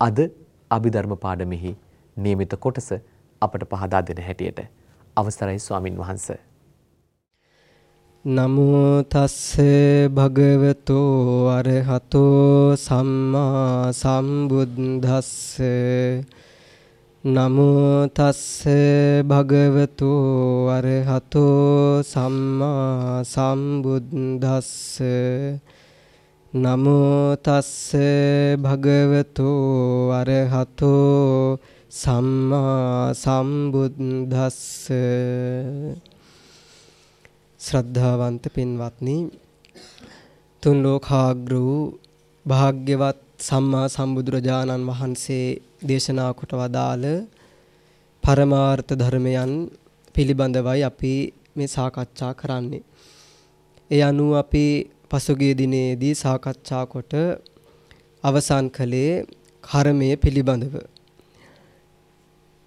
අද අභිධර්ම පාඩමෙහි නියමිත කොටස අපට පහදා දෙන හැටියට. අවසරයි ස්වාමින් වහන්ස. නමෝ තස්ස භගවතෝ අරහතෝ සම්මා සම්බුද්දස්ස. නමෝ තස්ස භගවතු අරහතෝ සම්මා සම්බුද්දස්ස. නමෝ තස්ස භගවතු අරහතෝ සම්මා සම්බුද්දස්ස ශ්‍රද්ධාවන්ත පින්වත්නි තුන් ලෝකාග්‍ර වූ භාග්‍යවත් සම්මා සම්බුදුරජාණන් වහන්සේ දේශනා කොට වදාළ පරමාර්ථ ධර්මයන් පිළිබඳවයි අපි මේ සාකච්ඡා කරන්නේ. ඒ අනුව අපි පසුගිය දිනේදී සාකච්ඡා කොට අවසන් කළේ කර්මය පිළිබඳව.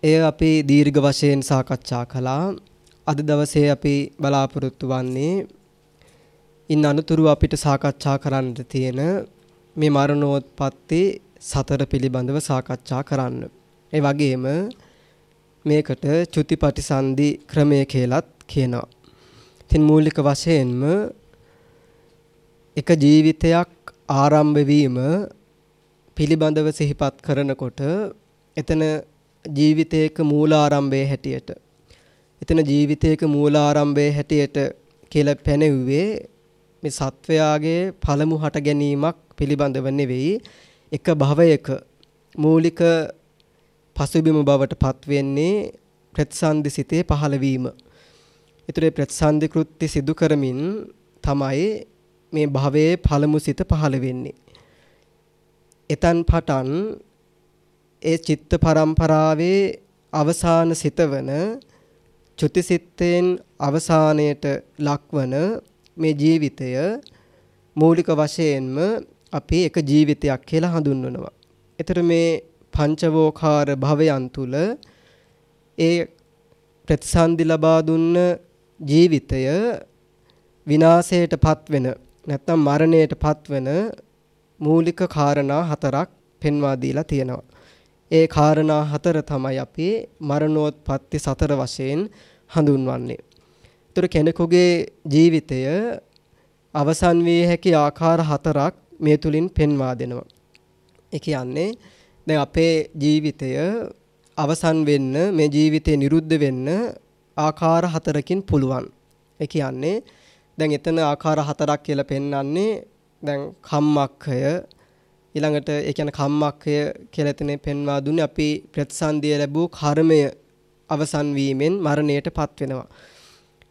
එය අපි දීර්ඝ වශයෙන් සාකච්ඡා කළා. අද දවසේ අපි බලාපොරොත්තු වන්නේ ඉන් අනුතුරු අපිට සාකච්ඡා කරන්න තියෙන මේ මරණෝත්පත්ති සතර පිළිබඳව සාකච්ඡා කරන්න. ඒ වගේම මේකට චුතිපටිසන්ධි ක්‍රමය කියලත් කියනවා. ඉතින් මූලික වශයෙන්ම එක ජීවිතයක් ආරම්භ වීම පිළිබඳව සිහිපත් කරනකොට එතන ජීවිතයක මූලාරම්භයේ හැටියට එතන ජීවිතයක මූලාරම්භයේ හැටියට කියලා පැනෙව්වේ මේ සත්වයාගේ පළමු හට ගැනීමක් පිළිබඳව නෙවෙයි එක භවයක මූලික පසුබිම බවට පත් වෙන්නේ ප්‍රතිසන්දි සිතේ පහළ වීම. ඊතරේ ප්‍රතිසන්දි කෘත්‍ය සිදු කරමින් තමයි මේ භවයේ පළමු සිත පහළ වෙන්නේ. එතන් පටන් ඒ චිත්ත පරම්පරාවේ අවසාන සිතවන චුතිසිත්තෙන් අවසානයට ලක්වන මේ ජීවිතය මූලික වශයෙන්ම අපි එක ජීවිතයක් කියලා හඳුන්වනවා. ඒතර මේ පංචවෝකාර භවයන් තුල ඒ ප්‍රතිසන්දි ලබා දුන්න ජීවිතය විනාශයටපත් වෙන නැත්නම් මරණයටපත් වෙන මූලික කාරණා හතරක් පෙන්වා දීලා තියෙනවා. ඒ කාරණා හතර තමයි අපි මරණෝත්පත්ති සතර වශයෙන් හඳුන්වන්නේ. ඒතර කෙනෙකුගේ ජීවිතය අවසන් විය හැකි ආකාර හතරක් මේ තුලින් පෙන්වා දෙනවා. ඒ කියන්නේ දැන් අපේ ජීවිතය අවසන් වෙන්න මේ ජීවිතේ නිරුද්ධ වෙන්න ආකාර හතරකින් පුළුවන්. ඒ කියන්නේ දැන් එතන ආකාර හතරක් කියලා පෙන්වන්නේ දැන් කම්මක්ඛය ඊළඟට ඒ කියන්නේ කම්මක්ඛය කියලා එතන පෙන්වා දුන්නේ අපි ප්‍රතිසන්දිය ලැබූ කර්මය අවසන් වීමෙන් මරණයටපත් වෙනවා.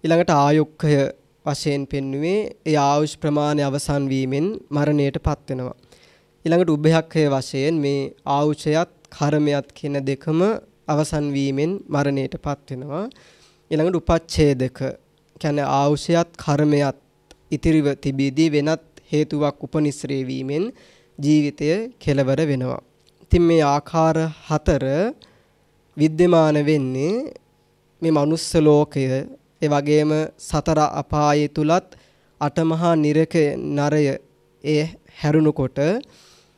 ඊළඟට ආයුක්ඛය වශයෙන් පෙන්වුවේ ඒ ආයුෂ් ප්‍රමාණය අවසන් වීමෙන් මරණයටපත් වෙනවා. ඊළඟට උභයක්ඛය වශයෙන් මේ ආයුෂයත් කර්මයත් කියන දෙකම අවසන් වීමෙන් මරණයටපත් වෙනවා. ඊළඟට උපච්ඡේදක කියන්නේ ආයුෂයත් කර්මයත් ඉතිරිව තිබීදී වෙනත් හේතුවක් උපනිශ්‍රේ වීමෙන් ජීවිතය කෙලවර වෙනවා. ඉතින් මේ ආකාර හතර විද්‍යමාන වෙන්නේ මේ මනුස්ස ලෝකය ඒ වගේම සතර අපායේ තුලත් අටමහා නිරක නරය ඒ හැරුණුකොට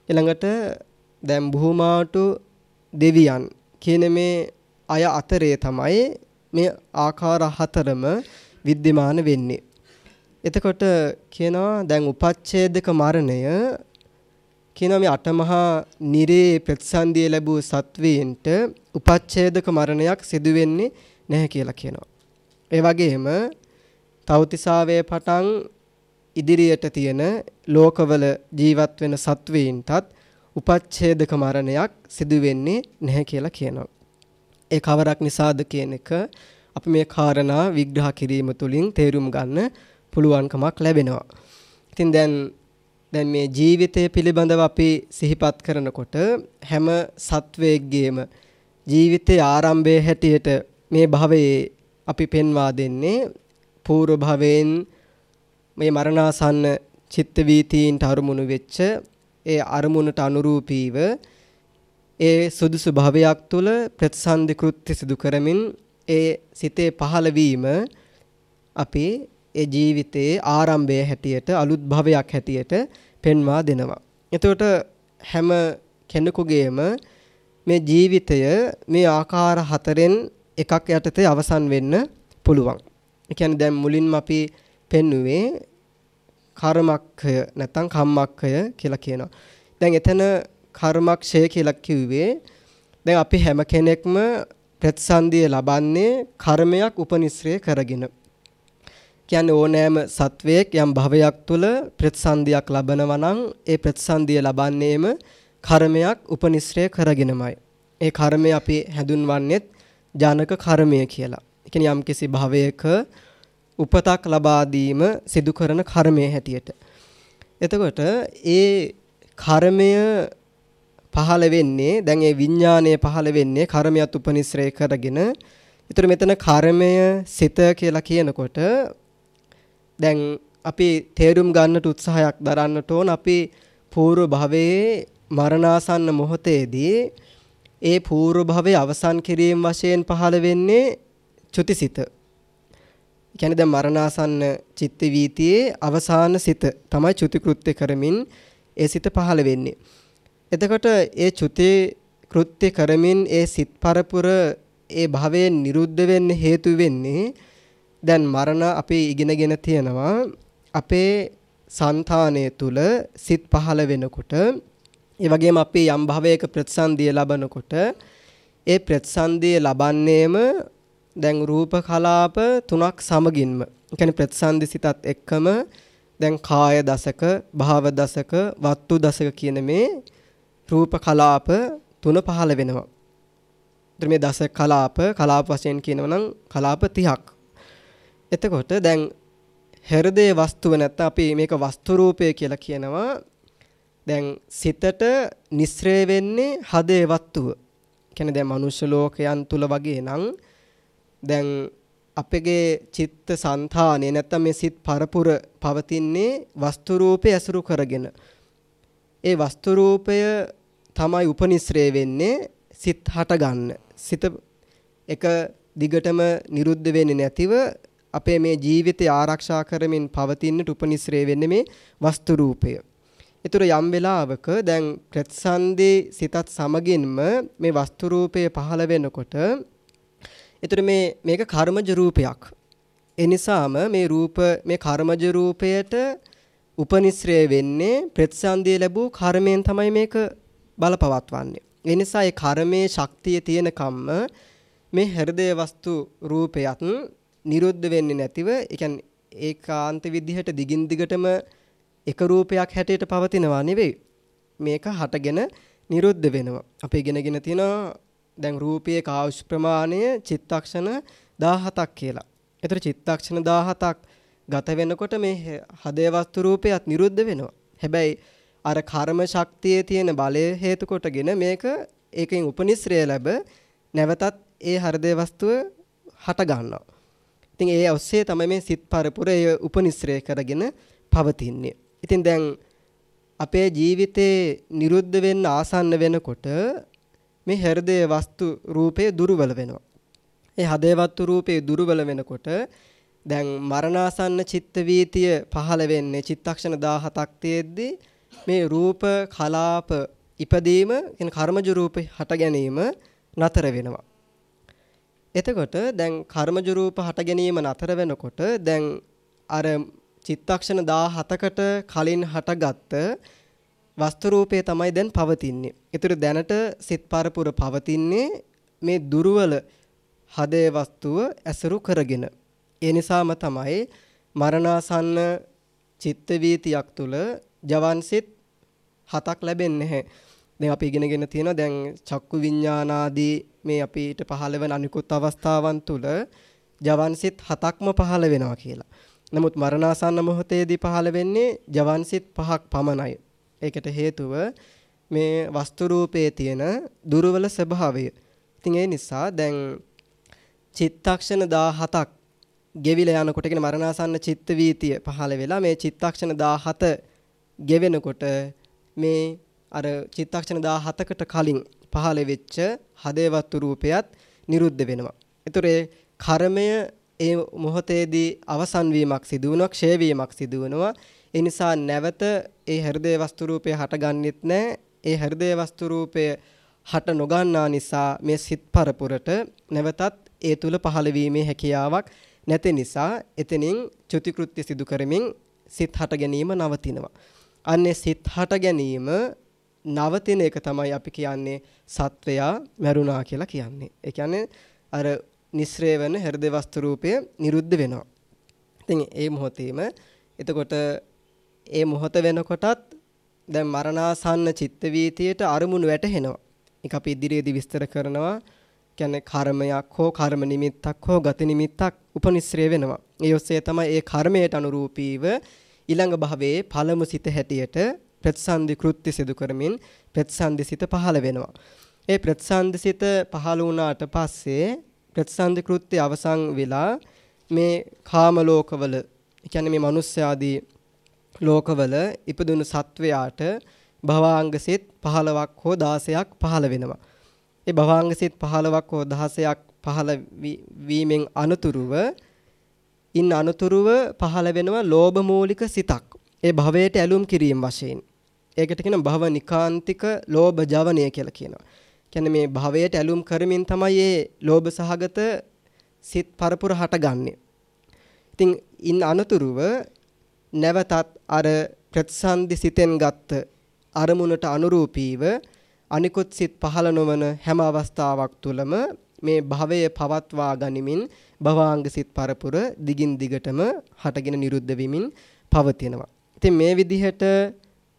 ඊළඟට දැන් භූමාටු දෙවියන් කියන මේ අය අතරේ තමයි මේ ආකාර හතරම विද්‍යමාන වෙන්නේ. එතකොට කියනවා දැන් උපච්ඡේදක මරණය කියනවා මේ අටමහා නිරේ ප්‍රතිසන්දිය ලැබූ සත්වයන්ට උපච්ඡේදක මරණයක් සිදු වෙන්නේ නැහැ කියලා කියනවා. ඒ වගේම තෞතිසාවයේ පටන් ඉදිරියට තියෙන ලෝකවල ජීවත් වෙන සත්වයන්ටත් උපච්ඡේදක මරණයක් සිදු වෙන්නේ නැහැ කියලා කියනවා. ඒ කවරක් නිසාද කියන එක අපි මේ කාරණා විග්‍රහ කිරීම තුළින් තේරුම් ගන්න පුළුවන්කමක් ලැබෙනවා. ඉතින් දැන් දැන් මේ ජීවිතය පිළිබඳව අපි සිහිපත් කරනකොට හැම සත්වයේගේම ජීවිතයේ ආරම්භයේ හැටියට මේ භවයේ අපි පෙන්වා දෙන්නේ పూర్ව භවයෙන් මේ මරණාසන්න චිත්ත වීතීන්ට අරුමුණු වෙච්ච ඒ අරමුණට අනුරූපීව ඒ සුදුසු භවයක් තුල ප්‍රතිසන්දි කෘත්‍ය සිදු කරමින් ඒ සිතේ පහළ වීම අපි ඒ ජීවිතයේ ආරම්භය හැටියට අලුත් භවයක් හැටියට පෙන්වා දෙනවා. එතකොට හැම කෙනෙකුගේම මේ ජීවිතය මේ ආකාර හතරෙන් එකක් යටතේ අවසන් වෙන්න පුළුවන්. ඒ කියන්නේ දැන් මුලින්ම අපි පෙන්නුවේ කර්මක්ඛය නැත්නම් කම්මක්ඛය කියලා කියනවා. දැන් එතන කර්මක්ෂය කියලා කිව්වේ දැන් අපි හැම කෙනෙක්ම ප්‍රතිසන්දිය ලබන්නේ කර්මයක් උපනිශ්‍රය කරගෙන. කියන්නේ ඕනෑම සත්වයක් යම් භවයක් තුල ප්‍රතිසන්දියක් ලබනවා නම් ඒ ප්‍රතිසන්දිය ලබන්නේම කර්මයක් උපනිශ්‍රය කරගෙනමයි. ඒ කර්මය අපි හැඳුන්වන්නේ ජනක කර්මය කියලා. ඒ කියන්නේ යම්කිසි භවයක උපතක් ලබා දීම සිදු කරන කර්මයේ හැටියට. එතකොට ඒ කර්මය පහළ වෙන්නේ දැන් ඒ විඥානය පහළ වෙන්නේ කර්මයක් උපනිශ්‍රය කරගෙන. ඒතර මෙතන කර්මය සිත කියලා කියනකොට දැන් අපි තේරුම් ගන්නට උත්සාහයක් දරන්නට ඕන අපි పూర్ව භවයේ මරණාසන්න මොහොතේදී ඒ పూర్ව භවයේ අවසන් කිරීම වශයෙන් පහළ වෙන්නේ චුතිසිත. කියන්නේ දැන් මරණාසන්න චිත්ත වීතියේ අවසාන සිත තමයි චුති කෘත්‍ය කරමින් ඒ සිත පහළ වෙන්නේ. එතකොට ඒ චුති කෘත්‍ය කරමින් ඒ සිත් පරපුර ඒ භවයෙන් නිරුද්ධ වෙන්න හේතු වෙන්නේ දැන් මරණ අපි ඉගෙනගෙන තියෙනවා අපේ సంతානය තුල සිත් පහළ වෙනකොට ඒ වගේම අපි යම් භවයක ප්‍රතිසන්දිය ලබනකොට ඒ ප්‍රතිසන්දිය ලබන්නේම දැන් රූප කලාප තුනක් සමගින්ම. ඒ කියන්නේ ප්‍රතිසන්දි සිතත් එක්කම දැන් කාය දසක, භාව දසක, වත්තු දසක කියන මේ රූප කලාප තුන පහළ වෙනවා. මේ දස කලාප කලාප වශයෙන් කියනවා නම් කලාප 30ක්. එතකොට දැන් හෘදේ වස්තුව නැත්නම් අපි මේක වස්තු රූපය කියලා කියනවා. දැන් සිතට නිස්සරේ වෙන්නේ හදේ වස්තුව. කියන්නේ දැන් මනුෂ්‍ය ලෝකයන් තුල වගේ නම් දැන් අපගේ චිත්ත સંතානය නැත්නම් මේ සිත් පරපුර පවතින්නේ වස්තු රූපේ ඇසුරු කරගෙන. ඒ වස්තු රූපය තමයි උපනිශ්‍රේ වෙන්නේ සිත් හට ගන්න. සිත එක දිගටම නිරුද්ධ වෙන්නේ නැතිව අපේ මේ ජීවිතය ආරක්ෂා කරමින් පවතින්නට උපනිශ්‍රේ වෙන්නේ මේ වස්තු රූපය. ඒතර යම් වෙලාවක දැන් ප්‍රතිසන්දේ සිතත් සමගින්ම මේ වස්තු රූපය පහළ වෙනකොට ඒතර මේ මේක කර්මජ රූපයක්. ඒ නිසාම මේ රූප මේ කර්මජ රූපයට උපනිශ්‍රය වෙන්නේ ප්‍රතිසන්දිය ලැබූ කර්මයෙන් තමයි මේක බලපවත්වන්නේ. ඒ නිසා ඒ කර්මයේ ශක්තිය තියෙන කම්ම මේ හෘදය වස්තු රූපයත් නිරුද්ධ වෙන්නේ නැතිව ඒ කියන්නේ ඒකාන්ත විදිහට දිගින් දිගටම එක රූපයක් හැටියට පවතිනවා නෙවෙයි. මේක හටගෙන නිරුද්ධ වෙනවා. අපි ඉගෙනගෙන තියෙනවා දැන් රූපයේ කාවුෂ් ප්‍රමාණය චිත්තක්ෂණ 17ක් කියලා. ඒතර චිත්තක්ෂණ 17ක් ගත වෙනකොට මේ හදේ වස්තු රූපයත් නිරුද්ධ වෙනවා. හැබැයි අර කර්ම ශක්තියේ තියෙන බලය හේතු කොටගෙන මේක ඒකෙන් උපනිශ්‍රය ලැබ නැවතත් ඒ හෘදේ වස්තුව හට ගන්නවා. ඉතින් ඒ ඔස්සේ තමයි මේ සිත් පරපුරය උපනිශ්‍රය කරගෙන පවතින්නේ. ඉතින් දැන් අපේ ජීවිතේ නිරුද්ධ වෙන්න ආසන්න වෙනකොට මේ හෘදයේ වස්තු රූපය දුර්වල වෙනවා. ඒ හදේවත්තු රූපේ දුර්වල වෙනකොට දැන් මරණාසන්න චිත්ත වීතිය පහළ වෙන්නේ චිත්තක්ෂණ 17ක් තියෙද්දී මේ රූප කලාප ඉපදීම කියන කර්මජ රූප හට ගැනීම නතර වෙනවා. එතකොට දැන් කර්මජ රූප හට ගැනීම නතර වෙනකොට දැන් අර චිත්තක්ෂණ 17කට කලින් හටගත්ත වස්තු රූපේ තමයි දැන් පවතින්නේ. ඒතර දැනට සිත් පරපුර පවතින්නේ මේ දුර්වල හදේ වස්තුව ඇසුරු කරගෙන. ඒ නිසාම තමයි මරණාසන්න චිත්ත වීතියක් තුල ජවන්සිත හතක් ලැබෙන්නේ නැහැ. දැන් අපි ඉගෙනගෙන තියෙනවා දැන් චක්කු විඤ්ඤාණාදී මේ අපිට පහළ වෙන අනිකුත් අවස්ථාවන් තුල ජවන්සිත හතක්ම පහළ වෙනවා කියලා. නමුත් මරණාසන්න මොහොතේදී පහළ වෙන්නේ ජවන්සිත පහක් පමණයි. ඒකට හේතුව මේ වස්තු රූපයේ තියෙන දුර්වල ස්වභාවය. ඉතින් ඒ නිසා දැන් චිත්තක්ෂණ 17ක් ගෙවිලා යනකොට කියන මරණාසන්න චිත්ත වීතිය පහළ වෙලා මේ චිත්තක්ෂණ 17 ගෙවෙනකොට මේ අර චිත්තක්ෂණ 17කට කලින් පහළ වෙච්ච හදේවත්තු රූපයත් නිරුද්ධ වෙනවා. ඒතර කර්මය ඒ මොහොතේදී අවසන් වීමක් සිදු වෙනවා, ක්ෂය වීමක් සිදු වෙනවා. ඒ නිසා නැවත ඒ හෘදේ වස්තු රූපය හටගන්නෙත් නැහැ. ඒ හෘදේ වස්තු රූපය හට නොගන්නා නිසා මේ සිත් පරපුරට නැවතත් ඒ තුල පහළ වීමේ හැකියාවක් නැති නිසා එතනින් චුති කෘත්‍ය සිදු කරමින් සිත් හට ගැනීම නවතිනවා. අන්නේ සිත් හට ගැනීම නවතින එක තමයි අපි කියන්නේ සත්වයා මරුණා කියලා කියන්නේ. ඒ කියන්නේ අර නිස්රේ වෙන හෘද වස්තු රූපය නිරුද්ධ වෙනවා. ඉතින් ඒ මොහොතේම එතකොට ඒ මොහොත වෙනකොටත් දැන් මරණාසන්න චිත්ත වීතියට අරමුණු වැටහෙනවා. ඒක අපි ඉදිරියේදී විස්තර කරනවා. කියන්නේ කර්මයක් හෝ කර්ම නිමිත්තක් හෝ ගති නිමිත්තක් උපනිශ්‍රේ වෙනවා. ඒ ඔස්සේ තමයි ඒ කර්මයට අනුරූපීව ඊළඟ භවයේ පළමු සිත හැටියට ප්‍රතිසන්දි කෘත්‍ය සිදු කරමින් ප්‍රතිසන්දි සිත පහළ වෙනවා. ඒ ප්‍රතිසන්දි සිත පහළ වුණාට පස්සේ ප්‍රතිසන්දි කෘත්‍ය අවසන් වෙලා මේ කාම ලෝකවල කියන්නේ මේ මිනිස් ආදී ලෝකවල ඉපදුණු සත්වයාට භවාංග සිත් 15ක් හෝ 16ක් පහළ වෙනවා. ඒ භවාංග සිත් 15ක් හෝ 16ක් පහළ වීමෙන් අනතුරුව ඉන් අනතුරුව පහළ වෙනවා ලෝභ මූලික සිතක්. ඒ භවයට ඇලුම් කිරීම වශයෙන්. ඒකට කියන භව නිකාන්තික ලෝභ ජවනය කියලා කියනවා. කියන්නේ මේ භවයට ඇලුම් කරමින් තමයි මේ ලෝභ සහගත සිත් පරපුර හටගන්නේ. ඉතින් ඉන් අනතුරුව නැවතත් අර ප්‍රතිසන්දි සිතෙන් ගත්ත අරමුණට අනුරූපීව අනිකුත් සිත් පහළ නොවන හැම අවස්ථාවක් තුළම මේ භවය පවත්වා ගනිමින් භවාංග සිත් පරපුර දිගින් දිගටම හටගෙන නිරුද්ධ වෙමින් පවතිනවා. ඉතින් මේ විදිහට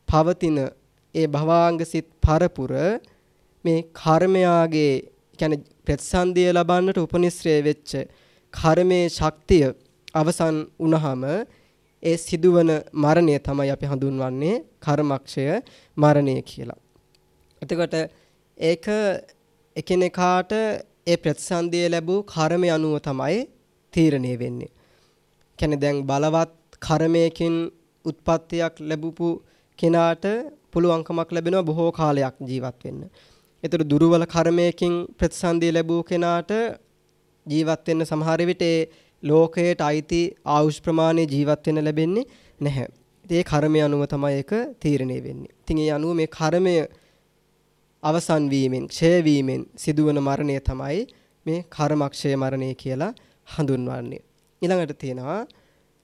පවතින ඒ භවාංග සිත් පරපුර මේ කර්මයාගේ කියන්නේ ප්‍රතිසන්දිය ලබන්නට උපනිශ්‍රේ වෙච්ච කර්මයේ ශක්තිය අවසන් වුණාම ඒ සිදුවන මරණය තමයි අපි හඳුන්වන්නේ කර්මක්ෂය මරණය කියලා. එතකොට ඒක එකිනෙකාට ඒ ප්‍රතිසන්දිය ලැබූ කර්මය අනුව තමයි තීරණය වෙන්නේ. කියන්නේ දැන් බලවත් කර්මයකින් උත්පත්තියක් ලැබපු කෙනාට පුළුවන්කමක් ලැබෙනවා බොහෝ කාලයක් ජීවත් වෙන්න. ඒතර දුර්වල කර්මයකින් ප්‍රතිසන්දිය ලැබූ කෙනාට ජීවත් වෙන්න සමහර විට ඒ ලෝකයට අයිති ආයුෂ් ප්‍රමාණය ජීවත් වෙන්න ලැබෙන්නේ නැහැ. ඒ කර්මය අනුව තමයි ඒක තීරණය වෙන්නේ. ඉතින් ඒ අනුව මේ කර්මය අවසන් වීමෙන්, ක්ෂය වීමෙන් සිදුවන මරණය තමයි මේ කර්මක්ෂය මරණය කියලා හඳුන්වන්නේ. ඊළඟට තියෙනවා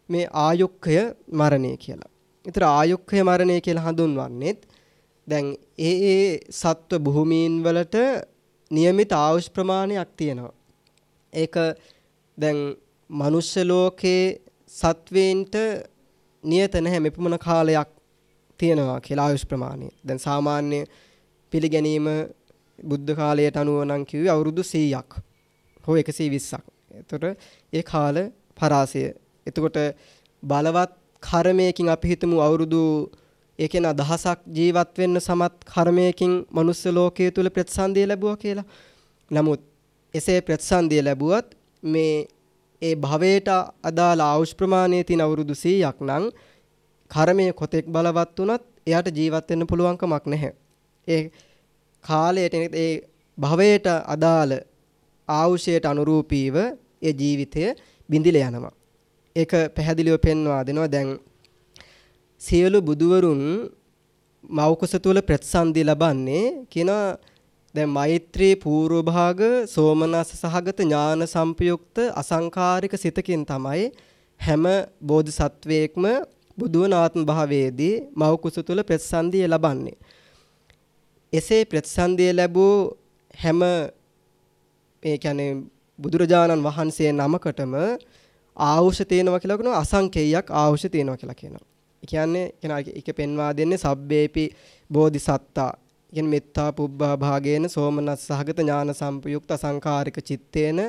මේ ආයුක්කය මරණය කියලා. ඒතර ආයුක්කය මරණය කියලා හඳුන්වන්නේත් දැන් ඒ ඒ සත්ව භූමීන් වලට નિયમિત ආයුෂ් ප්‍රමාණයක් තියෙනවා. ඒක දැන් මනුෂ්‍ය ලෝකේ සත්වයින්ට නියත නැහැ මෙපමණ කාලයක් තියෙනවා කියලා ආයුෂ් ප්‍රමාණය. දැන් සාමාන්‍ය පිළිගැනීම බුද්ධ කාලයට අනුව නම් කිව්වේ අවුරුදු 100ක් හෝ 120ක්. එතකොට ඒ කාල පරාසය. එතකොට බලවත් කර්මයකින් අපි හිතමු අවුරුදු ඒ කියන දහසක් ජීවත් වෙන්න සමත් කර්මයකින් මනුස්ස ලෝකයේ තුල ප්‍රතිසන්දිය ලැබුවා කියලා. නමුත් එසේ ප්‍රතිසන්දිය ලැබුවත් මේ ඒ භවයට අදාළ ආයුෂ් ප්‍රමාණය තියෙන අවුරුදු 100ක් නම් කර්මය කොතෙක් බලවත් වුණත් එයාට ජීවත් වෙන්න පුළුවන් කමක් නැහැ. ඒ කාලයට ඒ භවයට අදාළ ආයුෂයට අනුරූපීව ඒ ජීවිතය බිඳිලා යනවා. ඒක පැහැදිලිව පෙන්වා දෙනවා දැන් සියලු බුදුවරුන් මෞකස තුල ප්‍රතිසන්දි ලබන්නේ කියන දැන් මෛත්‍රී පූර්ව භාග සෝමනස්ස සහගත ඥාන සංපයුක්ත අසංකාරික සිතකින් තමයි හැම බෝධිසත්වයේක්ම බුදුවන ආත්ම භාවයේදී මව කුස තුල ප්‍රතිසන්දිය ලබන්නේ. එසේ ප්‍රතිසන්දිය ලැබූ හැම මේ කියන්නේ බුදුරජාණන් වහන්සේ නමකටම ආවුෂ තියෙනවා කියලා කියනවා අසංකේයයක් ආවුෂ තියෙනවා කියලා කියනවා. ඒ කියන්නේ කියනවා එක පෙන්වා දෙන්නේ සබ්බේපි බෝධිසත්තා. කියන්නේ මෙත්තා පුබ්බා භාගේන සෝමනස් සහගත ඥාන සම්පයුක්ත සංකාරික චිත්තේන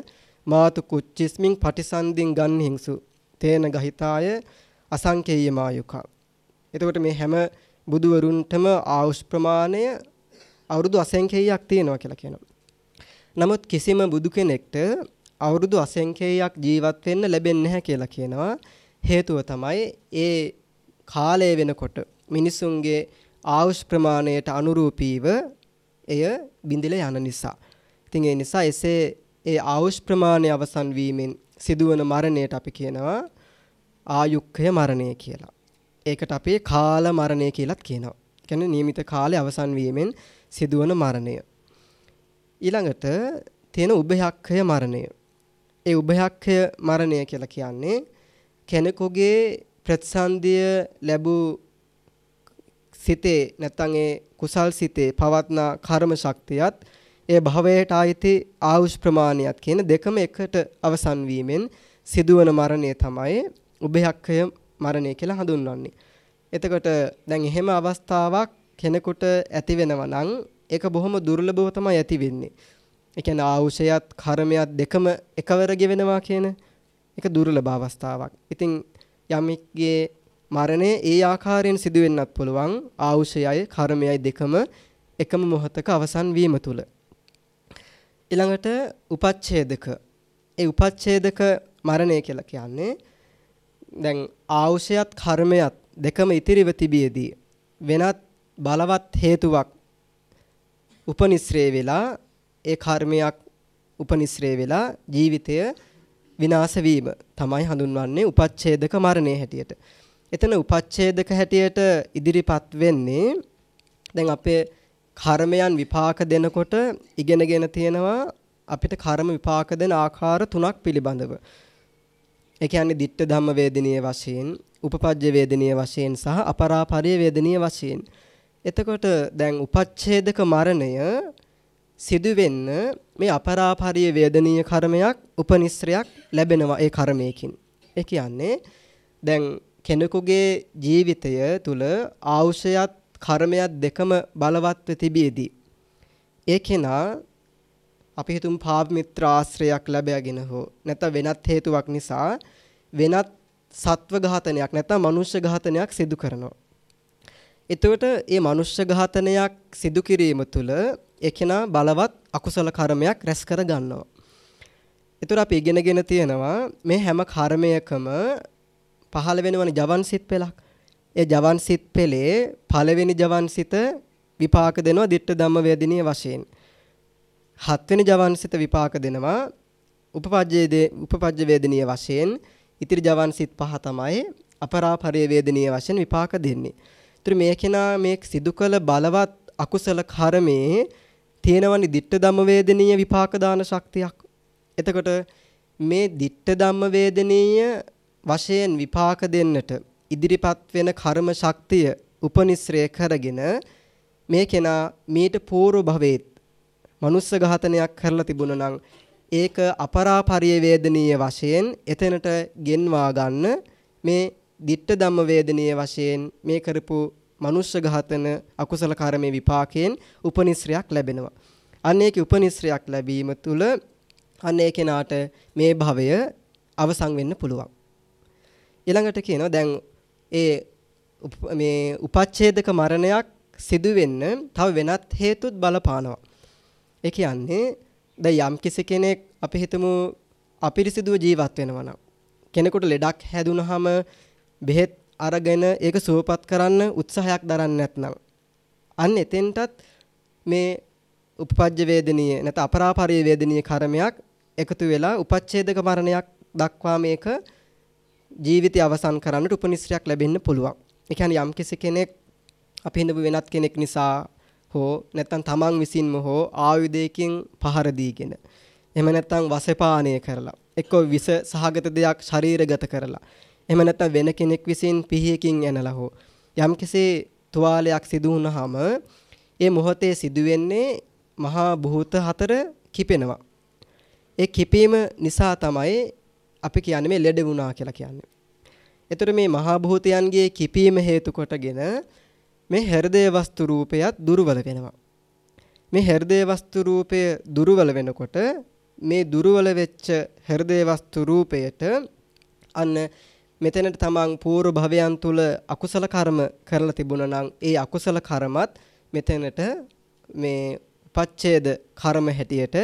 මාතු කුච්චිස්මින් පටිසන්ධින් ගන්හිංසු තේන ගහිතාය අසංකේය මායුකා. එතකොට මේ හැම බුදුවරුන්ටම ආයුෂ් ප්‍රමාණය අවුරුදු අසංකේයයක් තියෙනවා කියලා කියනවා. නමුත් කිසිම බුදු කෙනෙක්ට අවුරුදු අසංකේයයක් ජීවත් වෙන්න ලැබෙන්නේ නැහැ කියලා කියනවා. හේතුව තමයි ඒ කාලය වෙනකොට මිනිසුන්ගේ ආයුෂ් ප්‍රමාණයට අනුරූපීව එය බිඳිලා යන නිසා. ඉතින් ඒ නිසා එසේ ඒ ආයුෂ් ප්‍රමාණය අවසන් වීමෙන් සිදුවන මරණයට අපි කියනවා ආයුක්ඛය මරණය කියලා. ඒකට අපි කාල මරණය කියලාත් කියනවා. කියන්නේ નિયમિત කාලේ අවසන් වීමෙන් සිදුවන මරණය. ඊළඟට තියෙන උභයක්ඛය මරණය. ඒ උභයක්ඛය මරණය කියලා කියන්නේ කෙනෙකුගේ ප්‍රතිසන්දිය ලැබූ සිතේ නැත්නම් ඒ කුසල් සිතේ පවත්නා කර්ම ශක්තියත් ඒ භවයට ආйти ආයුෂ් ප්‍රමාණයත් කියන දෙකම එකට අවසන් වීමෙන් සිදුවන මරණය තමයි උභයක්ඛය මරණය කියලා හඳුන්වන්නේ. එතකොට දැන් එහෙම අවස්ථාවක් කෙනෙකුට ඇති වෙනවා නම් ඒක බොහොම දුර්ලභව තමයි ඇති වෙන්නේ. ඒ කියන්නේ ආයුෂයත් කර්මයත් දෙකම එකවර ගෙවෙනවා කියන එක දුර්ලභ අවස්ථාවක්. ඉතින් යමෙක්ගේ මරණය ඒ ආකාරයෙන් සිදු වෙන්නත් පුළුවන් ආයුෂයයි කර්මයයි දෙකම එකම මොහොතක අවසන් වීම තුල. ඊළඟට උපච්ඡේදක. ඒ උපච්ඡේදක මරණය කියලා කියන්නේ දැන් ආයුෂයත් කර්මයත් දෙකම ඉතිරිව තිබියදී වෙනත් බලවත් හේතුවක් උපනිශ්‍රේ වෙලා ඒ කර්මයක් උපනිශ්‍රේ වෙලා ජීවිතය විනාශ වීම තමයි හඳුන්වන්නේ උපච්ඡේදක මරණය හැටියට. එතන උපච්ඡේදක හැටියට ඉදිරිපත් වෙන්නේ දැන් අපේ කර්මයන් විපාක දෙනකොට ඉගෙනගෙන තියෙනවා අපිට කර්ම විපාක දෙන ආකාර තුනක් පිළිබඳව. ඒ කියන්නේ ditta ධම්ම වේදිනිය වශයෙන්, උපපජ්ජ වේදිනිය වශයෙන් සහ අපරාපරිය වේදිනිය වශයෙන්. එතකොට දැන් උපච්ඡේදක මරණය සිදුවෙන්න මේ අපරාපරිය වේදනීය කර්මයක් උපනිශ්‍රයක් ලැබෙනවා ඒ කර්මයකින්. ඒ කියන්නේ දැන් කෙනෙකුගේ ජීවිතය තුල ආවුෂයත් කර්මයක් දෙකම බලවත්ව තිබියදී ඒ කෙනා අපි හිතමු පාප මිත්‍ර ආශ්‍රයයක් ලැබගෙන හෝ නැත්නම් වෙනත් හේතුවක් නිසා වෙනත් සත්ව ඝාතනයක් නැත්නම් මනුෂ්‍ය ඝාතනයක් සිදු කරනවා. එතකොට මේ මනුෂ්‍ය ඝාතනයක් සිදු කිරීම තුළ එකිනා බලවත් අකුසල කර්මයක් රැස් කර ගන්නවා. එතකොට අපි ඉගෙනගෙන තියෙනවා මේ හැම කර්මයකම පහළ වෙනවනේ ජවන් සිත් පෙළක්. ඒ ජවන් සිත් පෙළේ පළවෙනි ජවන් සිත විපාක දෙනවා ditta ධම්ම වේදිනිය වශයෙන්. හත්වෙනි ජවන් සිත විපාක දෙනවා උපපජ්ජේ උපපජ්ජ වේදිනිය වශයෙන්. ඉතිරි ජවන් සිත් පහ තමයි අපරාපරිය වේදිනිය වශයෙන් විපාක දෙන්නේ. ඒතර මේ කෙනා මේ සිදු කළ බලවත් අකුසල කර්මේ තියෙනවනි ditta ධම්ම වේදනීය විපාක දාන ශක්තියක්. එතකොට මේ ditta ධම්ම වේදනීය වශයෙන් විපාක දෙන්නට ඉදිරිපත් වෙන කර්ම ශක්තිය උපනිශ්‍රය කරගෙන මේ කෙනා මීට పూర్ව භවයේත් මනුස්ස ඝාතනයක් කරලා තිබුණා නම් ඒක අපරාපරිය වේදනීය වශයෙන් එතනට ගෙන්වා ගන්න මේ ditta ධම්ම වේදනීය වශයෙන් මේ කරපු මනුෂ්‍ය ඝාතන අකුසල කර්මයේ විපාකයෙන් උපනිශ්‍රයක් ලැබෙනවා. අන්න ඒකේ උපනිශ්‍රයක් ලැබීම තුළ අන්න ඒ කෙනාට මේ භවය අවසන් වෙන්න පුළුවන්. ඊළඟට කියනවා දැන් ඒ මේ උපච්ඡේදක මරණයක් සිදු වෙන්න තව වෙනත් හේතුත් බලපානවා. ඒ කියන්නේ දැන් යම් කිසි කෙනෙක් අපි හිතමු අපිරිසිදුව ජීවත් වෙනවා නම් කෙනෙකුට ලෙඩක් හැදුනහම බෙහෙත් අරගෙන ඒක සුවපත් කරන්න උත්සාහයක් දරන්නේ නැත්නම් අන්න එතෙන්ටත් මේ උපපජ්ජ වේදනීය නැත්නම් අපරාපරිය වේදනීය කර්මයක් එකතු වෙලා උපච්ඡේදක මරණයක් දක්වා මේක ජීවිතය අවසන් කරන්නට උපනිශ්‍රයක් ලැබෙන්න පුළුවන්. ඒ කියන්නේ යම් කෙනෙක් අපි හිතමු වෙනත් කෙනෙක් නිසා හෝ නැත්නම් තමන් විසින්ම හෝ ආයුධයකින් පහර දීගෙන එහෙම නැත්නම් වසපානය කරලා එක්ක විස සහගත දෙයක් ශරීරගත කරලා එහෙම නැත්නම් වෙන කෙනෙක් විසින් පිහියකින් ඇනලා හෝ යම්කිසි තුවාලයක් සිදු වුනහම ඒ මොහොතේ සිදුවෙන්නේ මහා භූත හතර කිපෙනවා. ඒ කිපීම නිසා තමයි අපි කියන්නේ මේ ලෙඩ වුණා කියලා කියන්නේ. එතකොට මේ මහා භූතයන්ගේ කිපීම හේතු කොටගෙන මේ හෘදය වස්තු රූපයත් දුර්වල වෙනවා. මේ හෘදය වස්තු රූපය දුර්වල වෙනකොට මේ දුර්වල වෙච්ච හෘදය වස්තු රූපයට අන්න මෙතනට තමන් పూర్ව භවයන් තුල අකුසල කර්ම කරලා තිබුණා නම් ඒ අකුසල කර්මත් මෙතනට මේ පච්ඡේද කර්ම හැටියට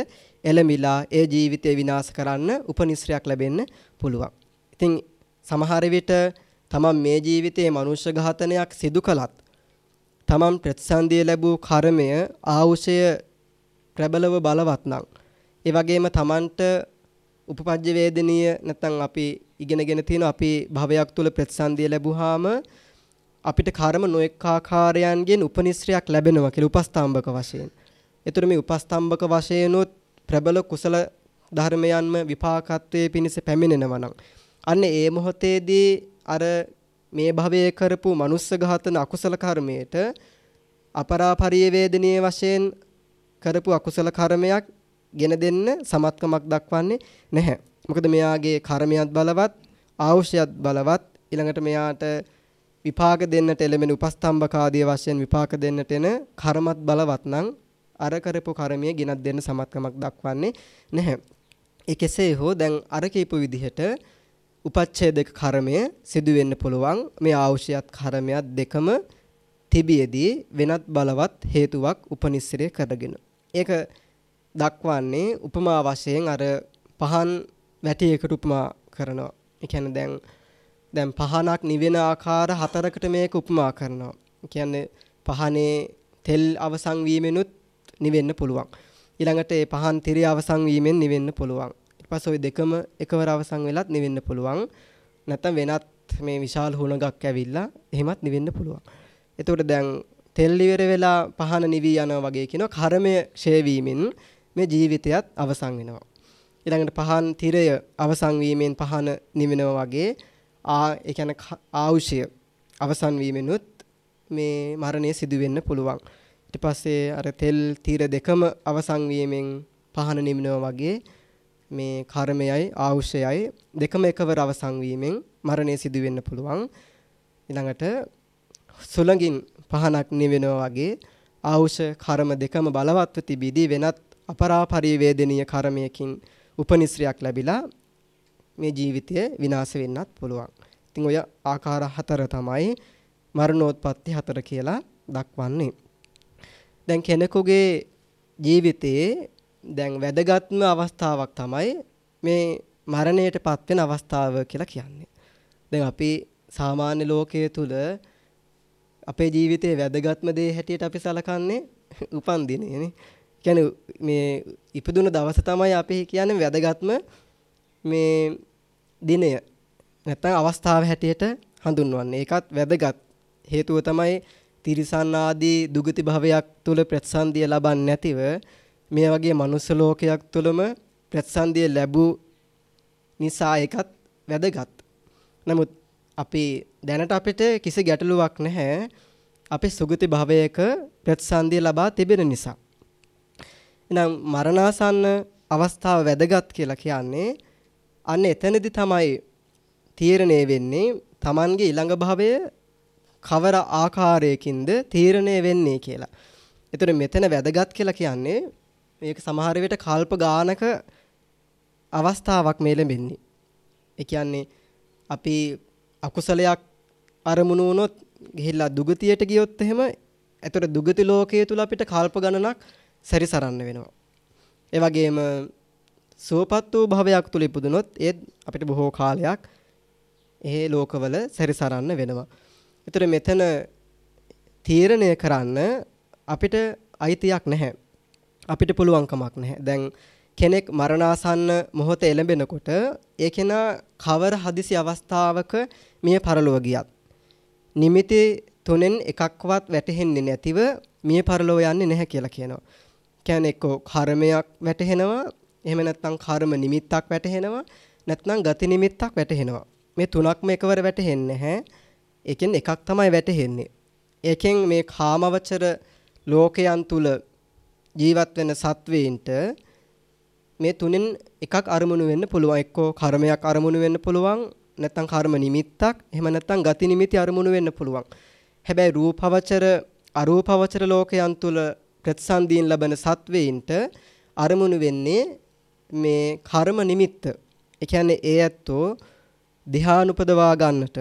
එළමිලා ඒ ජීවිතය විනාශ කරන්න උපනිශ්‍රයක් ලැබෙන්න පුළුවන්. ඉතින් සමහර විට තමන් මේ ජීවිතයේ මනුෂ්‍ය ඝාතනයක් සිදු කළත් තමන් ප්‍රතිසන්දිය ලැබූ කර්මය ආවුෂය ප්‍රබලව බලවත් නම් ඒ වගේම තමන්ට උපපජ්ජ වේදනීය නැත්නම් අපි ඉගෙනගෙන තියෙන අපි භවයක් තුල ප්‍රතිසන්දිය ලැබුවාම අපිට කර්ම නොඑක ආකාරයන්ගෙන් උපනිශ්‍රයක් ලැබෙනවා කියලා උපස්තම්භක වශයෙන්. ඒතර මේ උපස්තම්භක වශයෙන්ුත් ප්‍රබල කුසල ධර්මයන්ම විපාකත්වයේ පිණිස පැමිණෙනවා නම් අන්න ඒ මොහොතේදී අර මේ භවයේ කරපු මනුස්ස ඝාතන අකුසල කර්මයට අපරාපරිය වේදනීය වශයෙන් කරපු අකුසල කර්මයක් ගෙන දෙන්න සමත්කමක් දක්වන්නේ නැහැ. මොකද මෙයාගේ කර්මයක් බලවත්, ආවශ්‍යත් බලවත්, ඊළඟට මෙයාට විපාක දෙන්නට එළඹෙන උපස්තම්භක ආදී වශයෙන් විපාක දෙන්නට එන කර්මත් බලවත් නම් අර කරපු කර්මය ගෙනත් දෙන්න සමත්කමක් දක්වන්නේ නැහැ. ඒ කෙසේ හෝ දැන් අර කීපු විදිහට උපච්ඡේදක කර්මය සිදු වෙන්න පුළුවන් මේ ආවශ්‍යත් කර්මයක් දෙකම තිබියදී වෙනත් බලවත් හේතුවක් උපනිස්සරය කරගෙන. ඒක දක්වන්නේ උපමා වශයෙන් අර පහන් වැටියකට උපමා කරනවා. ඒ කියන්නේ දැන් දැන් පහනක් නිවෙන ආකාර හතරකට මේක උපමා කරනවා. ඒ කියන්නේ පහනේ තෙල් අවසන් වීමෙනුත් නිවෙන්න පුළුවන්. ඊළඟට ඒ පහන් තිරය අවසන් වීමෙන් නිවෙන්න පුළුවන්. ඊට පස්සේ ওই දෙකම එකවර අවසන් වෙලත් නිවෙන්න පුළුවන්. නැත්නම් වෙනත් මේ විශාල හුණගක් ඇවිල්ලා එහෙමත් නිවෙන්න පුළුවන්. එතකොට දැන් තෙල් ඉවර වෙලා පහන නිවි යනවා වගේ කියනවා කර්මය ක්ෂය වීමෙන් මේ ජීවිතයත් අවසන් වෙනවා. ඊළඟට පහන් තිරය අවසන් වීමෙන් පහන නිවෙනවා වගේ ආ ඒ කියන්නේ ආයුෂය අවසන් වීමෙනුත් මේ මරණය සිදු වෙන්න පුළුවන්. ඊට පස්සේ අර තෙල් තීර දෙකම අවසන් වීමෙන් පහන නිවෙනවා වගේ මේ කර්මයයි ආයුෂයයි දෙකම එකවර අවසන් වීමෙන් මරණය සිදු වෙන්න පුළුවන්. ඊළඟට සුළඟින් පහනක් නිවෙනවා වගේ ආවුෂ කර්ම දෙකම බලවත්ව තිබීදී වෙනත් අපරාපරිවේදනීය කර්මයකින් උපනිශ්‍රයක් ලැබිලා මේ ජීවිතය විනාශ වෙන්නත් පුළුවන්. ඉතින් ඔය ආකාර හතර තමයි මරණෝත්පත්ති හතර කියලා දක්වන්නේ. දැන් කෙනෙකුගේ ජීවිතයේ දැන් වැදගත්ම අවස්ථාවක් තමයි මේ මරණයටපත් වෙන අවස්ථාව කියලා කියන්නේ. දැන් අපි සාමාන්‍ය ලෝකයේ තුල අපේ ජීවිතයේ වැදගත්ම දේ හැටියට අපි සලකන්නේ උපන් දිනේනේ. කියන්නේ මේ ඉපදුන දවස තමයි අපි කියන්නේ වැදගත්ම මේ දිනය. නැත්නම් අවස්ථාව හැටියට හඳුන්වන්නේ. ඒකත් වැදගත්. හේතුව තමයි තිරිසන් ආදී දුගති භවයක් තුල ප්‍රතිසන්දිය ලබන්නේ නැතිව මේ වගේ මනුස්ස ලෝකයක් තුලම ප්‍රතිසන්දිය ලැබූ නිසා ඒකත් වැදගත්. නමුත් අපි දැනට අපිට කිසි ගැටලුවක් නැහැ. අපි සුගති භවයක ප්‍රතිසන්දිය ලබා තිබෙන නිසා. එහෙනම් මරණාසන්න අවස්ථාව වැදගත් කියලා කියන්නේ අන්න එතනදි තමයි තීරණය වෙන්නේ Tamange ඊළඟ භවය කවර ආකාරයකින්ද තීරණය වෙන්නේ කියලා. ඒතර මෙතන වැදගත් කියලා කියන්නේ මේක සමහර විට කල්ප ගානක අවස්ථාවක් මේ ලැබෙන්නේ. ඒ කියන්නේ අපි අකුසලයක් අරමුණු වුණොත් ගිහිල්ලා දුගතියට ගියොත් එහෙම එතකොට දුගති ලෝකයේ තුල අපිට කල්ප ගණනක් සැරිසරන්න වෙනවා. ඒ වගේම සුවපත් වූ භවයක් තුල ඉපදුනොත් ඒත් අපිට බොහෝ කාලයක් ඒ ලෝකවල සැරිසරන්න වෙනවා. ඒතර මෙතන තීරණය කරන්න අපිට අයිතියක් නැහැ. අපිට පුළුවන්කමක් නැහැ. දැන් කෙනෙක් මරණාසන්න මොහොත එළඹෙනකොට ඒ කෙනා කවර හදිසි අවස්ථාවක මිය පරලොව ගියත් නිමිති තුනෙන් එකක්වත් වැටහෙන්නේ නැතිව මිය පරලොව යන්නේ නැහැ කියලා කියනවා. කියන්නේ එක්කෝ කර්මයක් වැටහෙනවා එහෙම නැත්නම් කර්ම නිමිත්තක් වැටහෙනවා නැත්නම් ගති නිමිත්තක් වැටහෙනවා. මේ තුනක්ම එකවර වැටහෙන්නේ නැහැ. ඒකෙන් එකක් තමයි වැටහෙන්නේ. ඒකෙන් මේ කාමවචර ලෝකයන් තුල ජීවත් වෙන සත්වයින්ට මේ තුනෙන් එකක් අරමුණු වෙන්න පුළුවන්. එක්කෝ කර්මයක් අරමුණු වෙන්න පුළුවන්. නැත්නම් කර්ම නිමිත්තක්. එහෙම නැත්නම් ගති නිමිති අරමුණු වෙන්න පුළුවන්. හැබැයි රූපවචර අරූපවචර ලෝකයන් තුල ප්‍රතිසන්දීන් ලබන සත්වයින්ට අරමුණු වෙන්නේ මේ කර්ම නිමිත්ත. ඒ කියන්නේ ඒ ඇත්තෝ ධ්‍යානුපදවා ගන්නට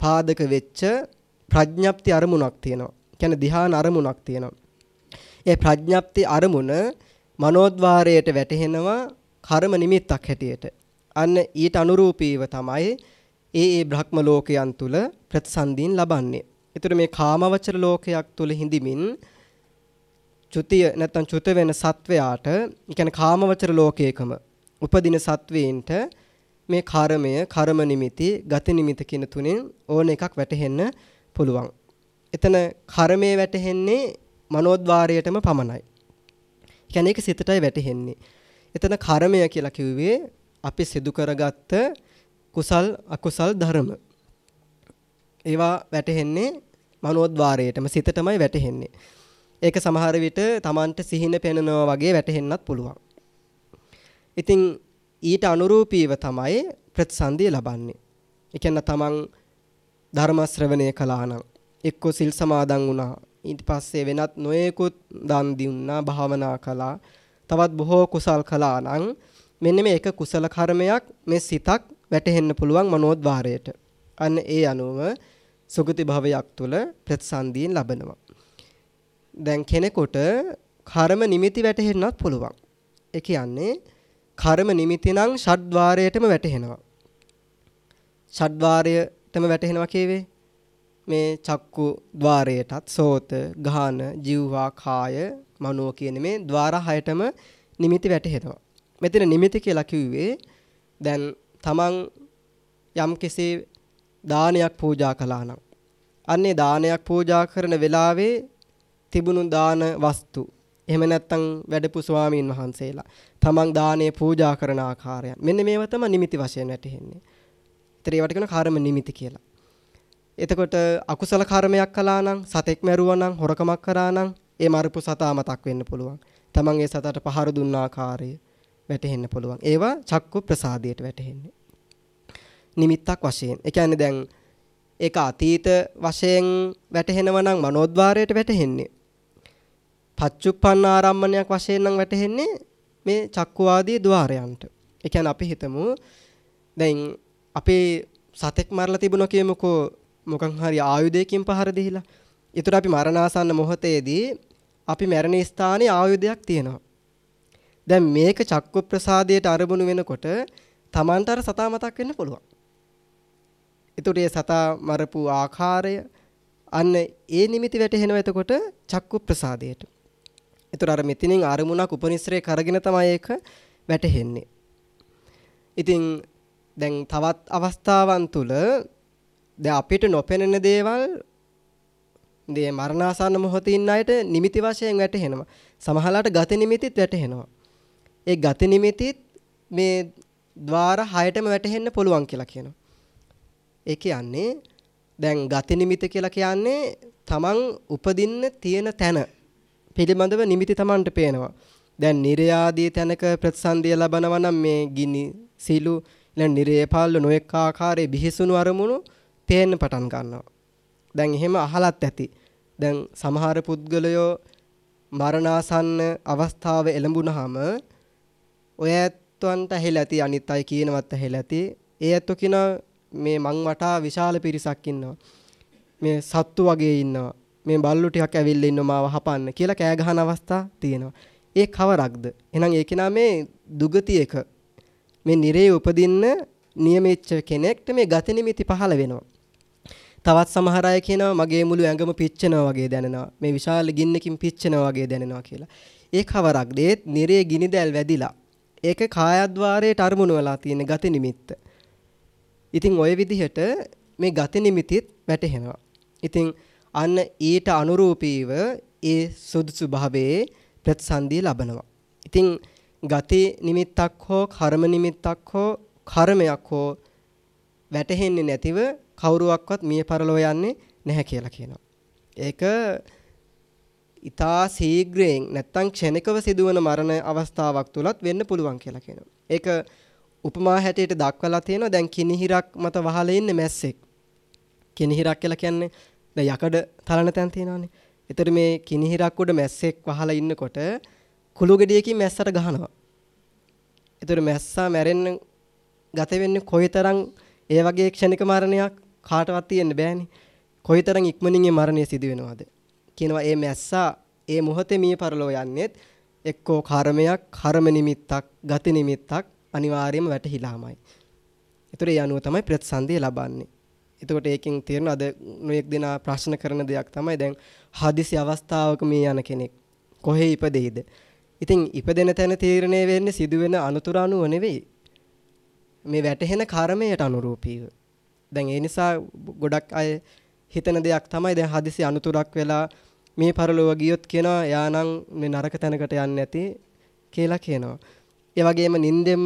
පාදක වෙච්ච ප්‍රඥප්ති අරමුණක් තියෙනවා. කියන්නේ ධ්‍යාන අරමුණක් තියෙනවා. ඒ ප්‍රඥප්ති අරමුණ මනෝද්වාරයට වැටෙනවා කර්ම නිමිත්තක් හැටියට. අන්න ඊට අනුරූපීව තමයි ඒ ඒ බ්‍රහ්ම ලෝකයන් තුල ප්‍රතිසන්දීන් ලබන්නේ. ඒතර මේ කාමවචර ලෝකයක් තුල හිඳිමින් චුතිය නැත්තම් චුත වෙන සත්වයාට, ඒ කියන්නේ කාමවචර ලෝකයකම උපදින සත්වයින්ට මේ කර්මය, කර්ම නිමිති, ගති නිමිති කියන තුනෙන් ඕන එකක් වැටහෙන්න පුළුවන්. එතන කර්මයේ වැටහෙන්නේ මනෝද්වාරයටම පමණයි. කියන්නේ ඒක සිතටයි වැටහෙන්නේ. එතන කර්මය කියලා කිව්වේ අපි සිදු කරගත්ත කුසල් අකුසල් ධර්ම. ඒවා වැටහෙන්නේ මනෝද්වාරයටම සිතටමයි වැටහෙන්නේ. ඒක සමහර විට Tamanට සිහින පෙනෙනවා වගේ වැටහෙන්නත් පුළුවන්. ඉතින් ඊට අනුරූපීව තමයි ප්‍රතිසන්දිය ලබන්නේ. ඒ කියන්නේ තමන් ධර්ම ශ්‍රවණය කළා නම් එක්ක සිල් සමාදන් වුණා. ඊට පස්සේ වෙනත් නොයෙකුත් දන් දුන්නා, භාවනා කළා. තවත් බොහෝ කුසල් කළා නම් මෙන්න මේ එක කුසල කර්මයක් මේ සිතක් වැටහෙන්න පුළුවන් මනෝද්වාරයට. අන්න ඒ අනුව සුගති භවයක් තුල ප්‍රතිසන්දියෙන් ලබනවා. දැන් කෙනෙකුට කර්ම නිමිති වැටහෙන්නත් පුළුවන්. ඒ කියන්නේ කර්ම නිමිති නම් ෂඩ්වාරයටම වැටහෙනවා. ෂඩ්වාරයටම වැටහෙනවා කියවේ මේ චක්කු ద్వාරයටත් සෝත, ගාන, ජීවවා, කාය, මනෝ කියන මේ ద్వාර හයටම නිමිති වැටහෙනවා. මෙතන නිමිති කියලා කිව්වේ දැන් තමන් යම් කෙසේ දානයක් පූජා කළා නම් අන්නේ දානයක් පූජා කරන වෙලාවේ තිබුණු දාන වස්තු එහෙම නැත්නම් වැඩපු ස්වාමීන් වහන්සේලා තමන් දානේ පූජා කරන ආකාරයන් මෙන්න මේව තමයි නිමිති වශයෙන් වැටහෙන්නේ. ඒතර ඒවට කියන කර්ම නිමිති කියලා. එතකොට අකුසල කර්මයක් කළා නම් සතෙක් මැරුවා නම් හොරකමක් කරා නම් ඒ මරපු සතා මතක් වෙන්න පුළුවන්. තමන් ඒ සතට පහර දුන්න ආකාරය වැටහෙන්න පුළුවන්. ඒවා චක්කු ප්‍රසාදයට වැටහෙන්නේ. නිමිත්තක් වශයෙන්. ඒ කියන්නේ දැන් ඒක අතීත වශයෙන් වැටහෙනවා නම් මනෝද්වාරයට වැටහෙන්නේ. පච්චුප්පන්න ආරම්මණයක් වශයෙන් නම් වැටහෙන්නේ මේ චක්කුවාදී ద్వාරයන්ට. ඒ කියන්නේ අපි හිතමු දැන් අපේ සතෙක් මරලා තිබුණා කියමුකෝ මොකක් හරි ආයුධයකින් පහර දීලා. ඒතර අපි මරණාසන්න මොහොතේදී අපි මරණ ස්ථානයේ ආයුධයක් තියෙනවා. දැන් මේක චක්කු ප්‍රසාදයට අරමුණු වෙනකොට Tamanට අර සතා මතක් වෙන්න පුළුවන්. ඒතර ඒ සතා මරපු ආකාරය අන්න ඒ නිමිති වැටහෙනවා එතකොට චක්කු ප්‍රසාදයට. ඒතර අර මෙතනින් අරමුණක් උපනිශ්‍රේ කරගෙන තමයි ඒක වැටහෙන්නේ. ඉතින් දැන් තවත් අවස්ථාවන් තුල දැන් අපිට නොපෙනෙන දේවල් මේ මරණාසන්න මොහොතේ ඉන්න අයට නිමිති වශයෙන් වැටහෙනවා. සමහරලාට ගති නිමිතිත් වැටහෙනවා. ඒ ගති නිමිතිත් මේ ద్వාර 6ටම වැටහෙන්න පුළුවන් කියලා කියනවා. ඒ කියන්නේ දැන් ගති නිමිති කියලා කියන්නේ තමන් උපදින්න තියෙන තැන පිළිබඳව නිමිති තමන්ට පේනවා. දැන් නිර්යාදී තැනක ප්‍රතිසන්දිය ලබනවා නම් මේ ගිනි සිලු ඊළඟ නිරේ පාල්ල නොඑක ආකාරයේ බිහිසුණු අරමුණු පේන්න පටන් ගන්නවා. දැන් එහෙම අහලත් ඇති. දැන් සමහර පුද්ගලයෝ මරණාසන්න අවස්ථාව එළඹුණාම ඔය ඇත්තන්ට ඇහිලා ඇති අනිත් අය කියනවත් ඇහිලා ඇති. ඒ ඇත්තෝ කියන මේ මං වටා විශාල පිරිසක් ඉන්නවා. මේ සත්තු වගේ ඉන්නවා. මේ බල්ලු ටිකක් ඇවිල්ලා ඉන්නවා මාව හපන්න කියලා කෑ ගහන අවස්ථා තියෙනවා. ඒ කවරක්ද? එහෙනම් ඒක මේ දුගතියක මේ නිරේ උපදින්න නියමෙච්ච කෙනෙක්ට මේ ගති නිමිති පහළ වෙනවා. තවත් සමහර අය කියනවා මගේ මුළු ඇඟම පිච්චෙනවා වගේ දැනෙනවා. මේ විශාල ගින්නකින් පිච්චෙනවා වගේ දැනෙනවා කියලා. ඒ කවරක්ද? ඒත් නිරේ ගිනිදැල් වැදිලා. ඒක කායද්්වාරයට අරමුණු වෙලා තියෙන ගති නිමිත්ත. ඉතින් ওই විදිහට මේ ගති නිමිතිත් වැටහෙනවා. ඉතින් අන්න ඊට අනුරූපීව ඒ සුදුසු භාවයේ ප්‍රතිසන්දිය ලබනවා. ඉතින් ගති නිමිත්තක් හෝ කර්ම නිමිත්තක් හෝ කර්මයක් හෝ වැටහෙන්නේ නැතිව කවුරුවක්වත් මිය පරලෝ යන්නේ නැහැ කියලා කියනවා. ඒක ඊතා ශීඝ්‍රයෙන් නැත්තම් ක්ෂණිකව සිදුවන මරණ අවස්ථාවක් තුලත් වෙන්න පුළුවන් කියලා කියනවා. ඒක උපමා හැටියට දක්වලා තියෙනවා දැන් කිනිහිරක් මත වහලා ඉන්නේ මැස්සෙක්. කිනිහිරක් කියලා කියන්නේ දැන් යකඩ තලන තැන් තියෙනවානේ. ඒතර මේ කිනිහිරක් උඩ මැස්සෙක් වහලා ඉන්නකොට කුළු ගෙඩියකින් මැස්සට ගහනවා. ඒතර මැස්සා මැරෙන්න ගත වෙන්නේ කොයිතරම් ඒ වගේ ක්ෂණික මරණයක් කාටවත් තියෙන්න බෑනේ. කොයිතරම් ඉක්මනින් මේ මරණය සිදු වෙනවද? කියනවා මේ මැස්සා ඒ මොහොතේ මිය පරලෝ යන්නේත් එක්කෝ කර්මයක්, කර්ම නිමිත්තක්, ගති නිමිත්තක් අනිවාර්යයෙන්ම වැටහිලාමයි. ඒතර ඒ අනුව තමයි ප්‍රතිසන්දිය ලබන්නේ. එතකොට ඒකෙන් තේරෙන අද නොයෙක් දෙනා ප්‍රශ්න කරන දෙයක් තමයි දැන් හදිසි අවස්ථාවක මේ යන කෙනෙක් කොහේ ඉපදෙයිද? ඉතින් ඉපදෙන තැන තීරණය වෙන්නේ සිදුවෙන අනුතුරු අනුව නෙවෙයි. මේ වැටහෙන කර්මයට අනුරූපීව. දැන් ඒ නිසා ගොඩක් අය හිතන දෙයක් තමයි දැන් හදිසි අනුතුරක් වෙලා මේ පරලෝව ගියොත් කියනවා යානම් මේ නරක තැනකට යන්නේ නැති කියලා කියනවා. ඒ වගේම නින්දෙන්ම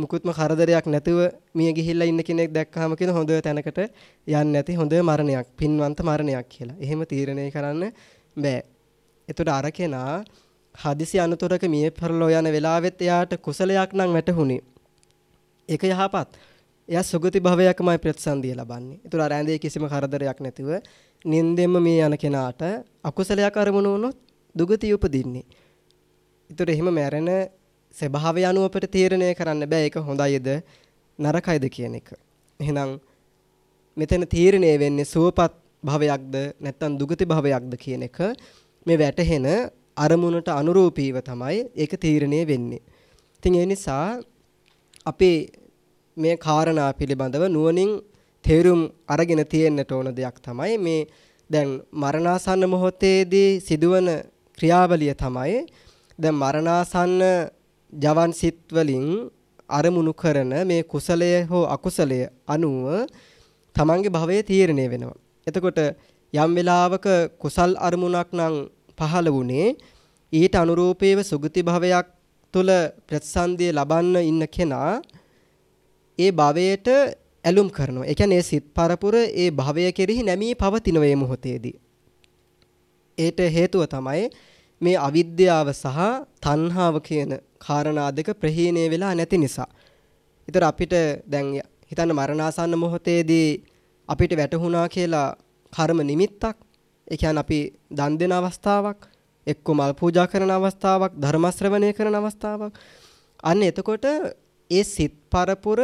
මුකුත්ම කරදරයක් නැතුව මිය ගිහිල්ලා ඉන්න කෙනෙක් දැක්කහම කියන හොඳ තැනකට යන්නේ නැති හොඳ මරණයක්, පින්වන්ත මරණයක් කියලා. එහෙම තීරණය කරන්න බෑ. එතකොට අර කෙනා හදිසි අනුතරක මිය පරලෝ යන වෙලාවෙත් එයාට කුසලයක් නම් වැටහුණේ. ඒක යහපත්. එයා සුගති භවයකමයි ප්‍රතිසන්දිය ලබන්නේ. ඒතර අර ඇඳේ කිසිම කරදරයක් නැතිව නින්දෙන්ම මේ යන කෙනාට අකුසලයක් අරමුණු වුණොත් දුගතිය උපදින්නේ. ඒතර එහෙම මැරෙන ස්වභාවය අනුව අපිට තීරණය කරන්න බෑ. ඒක හොඳයිද? නරකයිද කියන එක. එහෙනම් මෙතන තීරණය වෙන්නේ සුවපත් භවයක්ද? නැත්නම් දුගති භවයක්ද කියන එක. මේ වැටහෙන අරමුණට අනුරූපීව තමයි ඒක තීරණය වෙන්නේ. ඉතින් ඒ නිසා අපේ මේ කාරණා පිළිබඳව නුවණින් තේරුම් අරගෙන තියෙන්නට ඕන දෙයක් තමයි මේ දැන් මරණාසන්න මොහොතේදී සිදුවන ක්‍රියාවලිය තමයි. දැන් මරණාසන්න ජවන් සිත් වලින් අරමුණු කරන මේ කුසලය හෝ අකුසලය අනුව තමන්ගේ භවය තීරණය වෙනවා. එතකොට යම් වෙලාවක කුසල් අරමුණක් නම් පහළ වුණේ ඊට අනුරූපීව සුගති භවයක් තුල ප්‍රතිසන්දිය ලබන්න ඉන්න කෙනා ඒ භවයට ඇලුම් කරනවා. ඒ කියන්නේ සිත් පරපුර ඒ භවය කෙරෙහි නැමී පවතින වේ මොහොතේදී. ඒට හේතුව තමයි මේ අවිද්‍යාව සහ තණ්හාව කියන කාරණා දෙක ප්‍රහීණය වෙලා නැති නිසා. ඒතර අපිට දැන් හිතන්න මරණාසන්න මොහොතේදී අපිට වැටහුණා කියලා කර්ම නිමිත්තක්. ඒ කියන්නේ අපි දන් දෙන අවස්ථාවක්, එක්ක මල් පූජා කරන අවස්ථාවක්, ධර්ම ශ්‍රවණය කරන අවස්ථාවක්. අන්න එතකොට ඒ සිත් පරපුර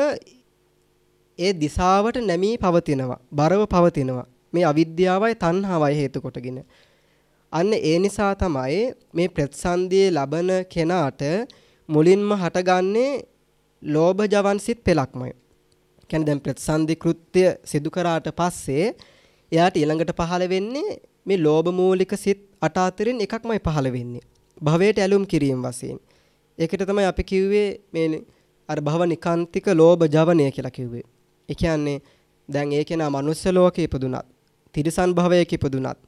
ඒ දිශාවට නැමී පවතිනවා. බරව පවතිනවා. මේ අවිද්‍යාවයි තණ්හාවයි හේතු කොටගෙන. අන්න ඒ නිසා තමයි මේ ප්‍රතිසන්දියේ ලබන කෙනාට මුලින්ම හටගන්නේ ලෝභ ජවන් සිත් පෙලක්මයි. කියන්නේ දැන් ප්‍රතිසන්දි කෘත්‍ය සිදු කරාට පස්සේ එයාට ඊළඟට පහළ වෙන්නේ මේ ලෝභ මූලික සිත් අට අතරින් එකක්මයි පහළ වෙන්නේ. භවයට ඇලුම් කිරීම වශයෙන්. ඒකට තමයි අපි කිව්වේ මේ අර භව නිකාන්තික ලෝභ ජවනය කියලා කිව්වේ. ඒ කියන්නේ දැන් ඒ කෙනා මනුස්ස ලෝකේ ඉපදුනත්, තිරිසන් භවයක ඉපදුනත්,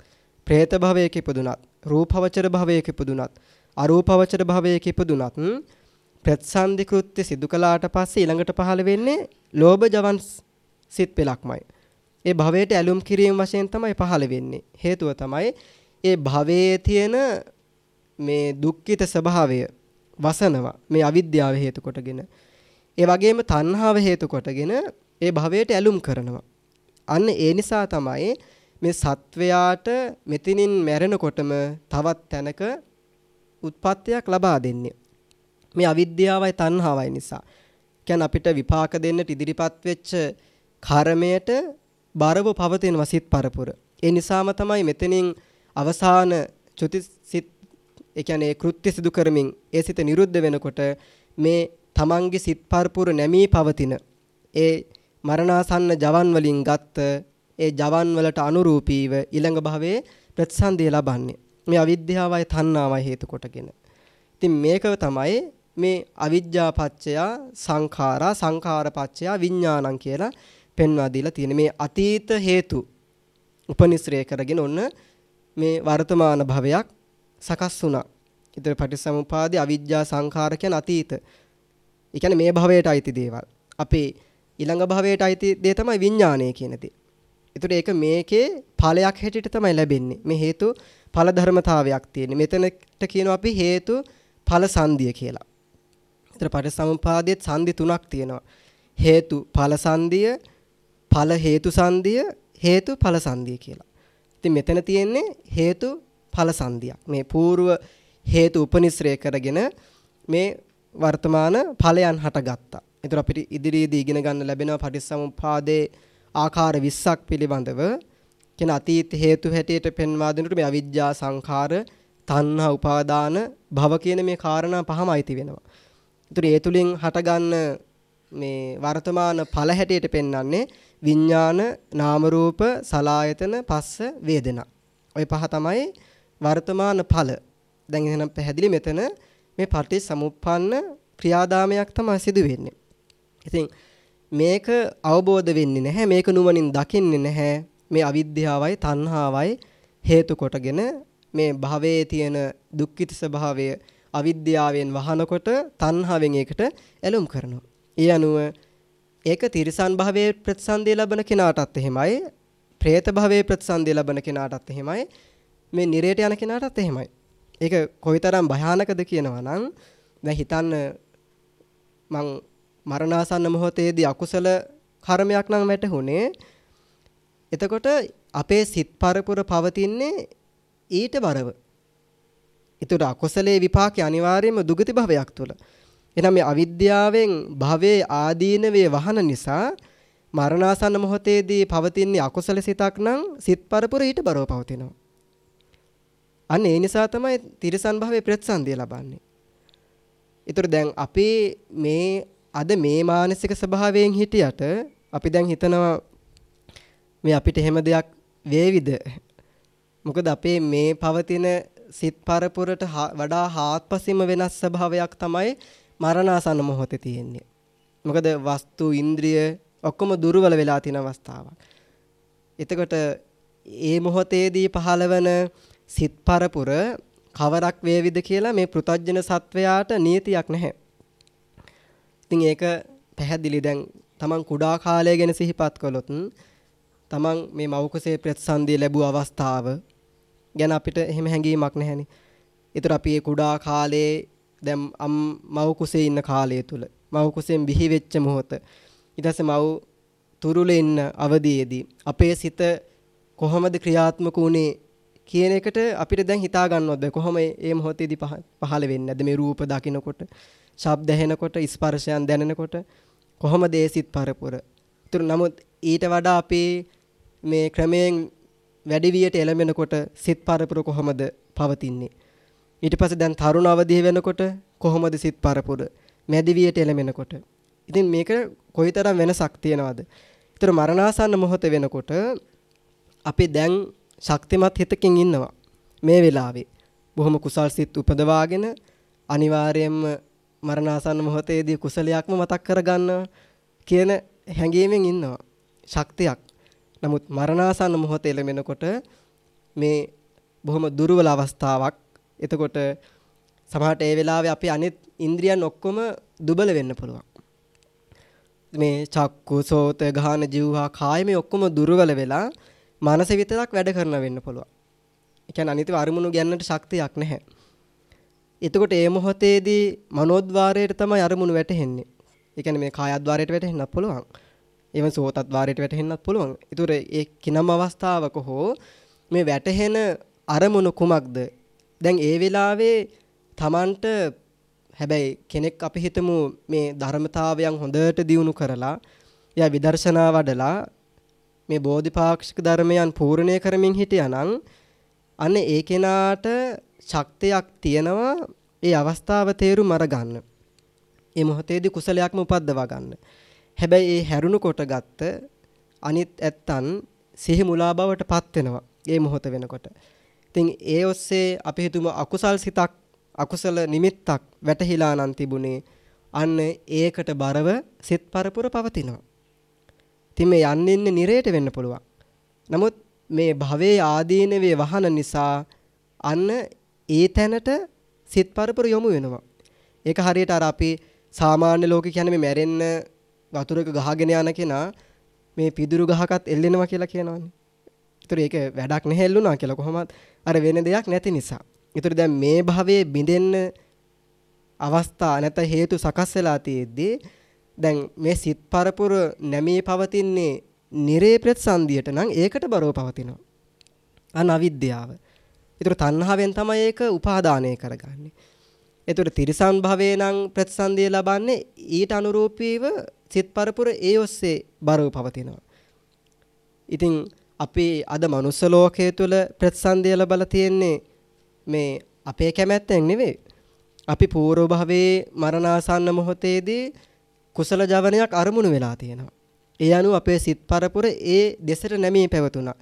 പ്രേත භවයක ඉපදුනත්, රූපවචර භවයක ඉපදුනත්, අරූපවචර භවයක ඉපදුනත් ප්‍රතිසන්දි කෘත්‍ය සිදු කළාට පස්සේ ඊළඟට පහළ වෙන්නේ ලෝභ ජවන් සිත් පෙලක්මයි. ඒ භවයට ඇලුම් කිරීම වශයෙන් තමයි පහළ වෙන්නේ. හේතුව තමයි ඒ භවයේ තියෙන මේ දුක්ඛිත ස්වභාවය වසනවා. මේ අවිද්‍යාව හේතු කොටගෙන ඒ වගේම තණ්හාව හේතු කොටගෙන ඒ භවයට ඇලුම් කරනවා. අන්න ඒ නිසා තමයි මේ සත්වයාට මෙතනින් මැරෙනකොටම තවත් තැනක උත්පත්තියක් ලබා දෙන්නේ. මේ අවිද්‍යාවයි තණ්හාවයි නිසා. කියන්නේ අපිට විපාක දෙන්නට ඉදිරිපත් වෙච්ච කර්මයට බරව පවතින වසිත පරපුර. ඒ නිසාම තමයි මෙතනින් අවසාන චුති සිත් ඒ කියන්නේ කෘත්‍ය සිදු කරමින් ඒ සිත නිරුද්ධ වෙනකොට මේ තමන්ගේ සිත් පරපුර නැමී පවතින ඒ මරණාසන්න ජවන් වලින් ගත්ත ඒ ජවන් වලට අනුරූපීව ඊළඟ භවයේ ප්‍රතිසන්දිය ලබන්නේ. මේ අවිද්‍යාවයි තණ්හාවයි හේතු කොටගෙන. ඉතින් මේක තමයි මේ අවිජ්ජා පත්‍ය සංඛාරා සංඛාර පත්‍ය විඥානං කියලා පෙන්වා දීලා තියෙන මේ අතීත හේතු උපනිශ්‍රය කරගෙන ඔන්න මේ වර්තමාන භවයක් සකස් වුණා. ඊතර පටිසමුපාදේ අවිජ්ජා සංඛාර කියන අතීත. ඒ කියන්නේ මේ භවයට අයිති දේවල්. අපේ ඊළඟ භවයට අයිති දේ තමයි විඥානය කියන දේ. ඒතර ඒක මේකේ ඵලයක් හැටියට තමයි ලැබෙන්නේ. මේ හේතු ඵල ධර්මතාවයක් තියෙන්නේ. මෙතනට කියනවා අපි හේතු ඵල සංදිය කියලා. ඒතර පටිසමුපාදයේ සංදි තුනක් තියෙනවා. හේතු ඵල සංදිය, ඵල හේතු සංදිය, හේතු ඵල සංදිය කියලා. ඉතින් මෙතන තියෙන්නේ හේතු ඵල සංදියක්. මේ పూర్ව හේතු උපනිශ්‍රය කරගෙන මේ වර්තමාන ඵලයන් හටගත්තා. ඒතර අපිට ඉදිරියේදී ඉගෙන ගන්න ලැබෙනවා පටිච්චසමුප්පාදේ ආකාර 20ක් පිළිබඳව කියන අතීත හේතු හැටියට පෙන්වා දෙනකොට මේ අවිජ්ජා සංඛාර, තණ්හා, උපාදාන, භව කියන මේ කාරණා පහම අයිති වෙනවා. ඒතර ඒ තුලින් හටගන්න මේ වර්තමාන ඵල හැටියට පෙන්වන්නේ විඥාන, නාම රූප, සලායතන, පස්ස, වේදනා. ওই පහ තමයි වර්තමාන ඵල. දැන් එහෙනම් පැහැදිලි මෙතන මේ පටිච්චසමුප්පන්න ක්‍රියාදාමයක් තමයි සිදු වෙන්නේ. ඉතින් මේක අවබෝධ වෙන්නේ නැහැ මේක නුවණින් දකින්නේ නැහැ මේ අවිද්‍යාවයි තණ්හාවයි හේතු කොටගෙන මේ භවයේ තියෙන දුක්ඛිත ස්වභාවය අවිද්‍යාවෙන් වහනකොට තණ්හාවෙන් ඒකට ඇලුම් කරනවා. ඒ අනුව ඒක තිරිසන් භවයේ ප්‍රතිසන්දිය ලබන කෙනාටත් එහෙමයි, പ്രേත භවයේ ප්‍රතිසන්දිය ලබන කෙනාටත් එහෙමයි, මේ නිරේට යන කෙනාටත් එහෙමයි. ඒක කොයිතරම් භයානකද කියනවා නම් දැන් හිතන්න මං මරණාසන්න මොහොතේදී අකුසල කර්මයක් නම් වැටහුනේ එතකොට අපේ සිත් පරපුර පවතින්නේ ඊට බරව. ඒතර අකුසලයේ විපාකේ අනිවාර්යයෙන්ම දුගති භවයක් තුල. එහෙනම් මේ අවිද්‍යාවෙන් භවයේ ආදීනවේ වහන නිසා මරණාසන්න මොහොතේදී පවතින්නේ අකුසල සිතක් නම් සිත් පරපුර ඊට බරව පවතිනවා. අන්න ඒ නිසා තමයි තිරසන් භවයේ ප්‍රතිසන්දිය ලබන්නේ. ඒතර දැන් අපි මේ අද මේ මානසික ස්වභාවයෙන් හිටියට අපි දැන් හිතනවා මේ අපිට එහෙම දෙයක් වේවිද? මොකද අපේ මේ පවතින සිත් පරපුරට වඩා හාත්පසින්ම වෙනස් ස්වභාවයක් තමයි මරණාසන්න මොහොතේ තියෙන්නේ. මොකද වස්තු ඉන්ද්‍රිය ඔක්කොම දුර්වල වෙලා තියෙන අවස්ථාවක්. එතකොට ඒ මොහොතේදී පහළවන සිත් පරපුර කවරක් වේවිද කියලා මේ පෘතජ්ජන සත්වයාට නියතියක් නැහැ. ඉතින් ඒක පැහැදිලි. දැන් තමන් කුඩා කාලය ගැන සිහිපත් කළොත් තමන් මේ මෞකසේ ප්‍රතිසන්දිය ලැබුව අවස්ථාව ගැන අපිට එහෙම හැඟීමක් නැහැනේ. ඒතර අපි මේ කුඩා කාලේ දැන් අම් මව් කුසේ ඉන්න කාලය තුල මව් කුසෙන් බිහි වෙච්ච මොහොත ඊට පස්සේ මව් තුරුලේ ඉන්න අවදියේදී අපේ සිත කොහොමද ක්‍රියාත්මක වුනේ කියන එකට අපිට දැන් හිතා ගන්නවද? කොහොම මේ මොහොතේදී පහළ වෙන්නේ නැද්ද? මේ රූප දකිනකොට. ශබ්ද ඇහෙනකොට ස්පර්ශයන් දැනෙනකොට කොහොමද ඒ සිත් පරපුර. ඒතර නමුත් ඊට වඩා අපේ මේ ක්‍රමයෙන් වැඩි වියට එළඹෙනකොට සිත් පරපුර කොහොමද පවතින්නේ. ඊට පස්සේ දැන් තරුණ අවදිය වෙනකොට කොහොමද සිත් පරපුර මැදි වියට එළඹෙනකොට. ඉතින් මේක කොයිතරම් වෙනසක් තියනවද? ඒතර මරණාසන්න මොහොත වෙනකොට අපි දැන් ශක්තිමත් හිතකින් ඉන්නවා. මේ වෙලාවේ බොහොම කුසල් සිත් උපදවාගෙන අනිවාර්යයෙන්ම මරණාසන්න මොහොතේදී කුසලයක්ම මතක් කරගන්න කියන හැඟීමෙන් ඉන්නවා. ශක්තියක්. නමුත් මරණාසන්න මොහොතේ ලැබෙනකොට මේ බොහොම දුර්වල අවස්ථාවක්. එතකොට සමහරට ඒ වෙලාවේ අපි අනිත් ඉන්ද්‍රියන් ඔක්කොම දුබල වෙන්න පුළුවන්. මේ චක්කු සෝත ගාන જીවහා කාය මේ ඔක්කොම දුර්වල වෙලා මනස විතරක් වැඩ කරන වෙන්න පුළුවන්. ඒ කියන්නේ අනිත් අරමුණු ගන්නට ශක්තියක් නැහැ. එතකොට ඒ මොහොතේදී මනෝද්වාරයට තමයි අරමුණු වැටෙන්නේ. ඒ කියන්නේ මේ කායද්වාරයට වැටෙන්නත් පුළුවන්. even සෝතද්වාරයට වැටෙන්නත් පුළුවන්. ඒතර ඒ කිනම් අවස්ථාවක හෝ මේ වැටෙන අරමුණු කුමක්ද? දැන් ඒ වෙලාවේ Tamanට හැබැයි කෙනෙක් අපි හිතමු මේ ධර්මතාවයන් හොඳට දියුණු කරලා එයා විදර්ශනා වඩලා මේ බෝධිපාක්ෂික ධර්මයන් පූර්ණය කරමින් හිටියානම් අන්න ඒ කෙනාට ශක්තියක් තියෙනවා ඒ අවස්ථාව තේරුම් අරගන්න. ඒ මොහොතේදී කුසලයක්ම උපද්දවා ගන්න. හැබැයි ඒ හැරුණු කොට ගත්ත අනිත් ඇත්තන් සිහි මුලා බවට පත් වෙනවා. ඒ මොහොත වෙනකොට. ඉතින් ඒ ඔස්සේ අපි හිතමු අකුසල් සිතක් අකුසල නිමිත්තක් වැටහිලා නම් තිබුණේ අන්න ඒකට බරව සිත් පරපුර පවතිනවා. ඉතින් මේ යන්නේ ඉන්නේ නිරේට වෙන්න පුළුවන්. නමුත් මේ භවයේ ආදීනවේ වහන නිසා අන්න ඒ තැනට සිත් පරපුර යොමු වෙනවා. ඒක හරියට අර අපි සාමාන්‍ය ලෝකේ කියන්නේ මේ මැරෙන්න වතුරක ගහගෙන යන කෙනා මේ පිදුරු ගහකත් එල්ලෙනවා කියලා කියනවනේ. ඒතර ඒක වැඩක් නැහැ එල්ලුණා කියලා කොහොමද අර වෙන දෙයක් නැති නිසා. ඒතර දැන් මේ භවයේ බිඳෙන්න අවස්ථා නැත්නම් හේතු සකස් වෙලා තියෙද්දී දැන් මේ සිත් පරපුර නැමී පවතින්නේ නිරේ ප්‍රතිසන්දියට නම් ඒකට බරව පවතිනවා. අන අවිද්‍යාව. ඒතර තණ්හාවෙන් තමයි ඒක උපාදානය කරගන්නේ. ඒතර තිරිසන් භවයේ නම් ප්‍රතිසන්දිය ලබන්නේ ඊට අනුරූපීව සිත් පරපුර ඒ ඔස්සේ බරව පවතිනවා. ඉතින් අපි අද මනුස්ස ලෝකයේ තුල ප්‍රතිසන්දිය ලැබලා තියෙන්නේ මේ අපේ කැමැත්තෙන් නෙවෙයි. අපි పూర్ව භවයේ මරණාසන්න මොහොතේදී කුසල ජවනයක් අරමුණු වෙලා තියෙනවා. ඒ අනුව අපේ සිත් පරපුර ඒ දෙසට නැමී පැවතුණා.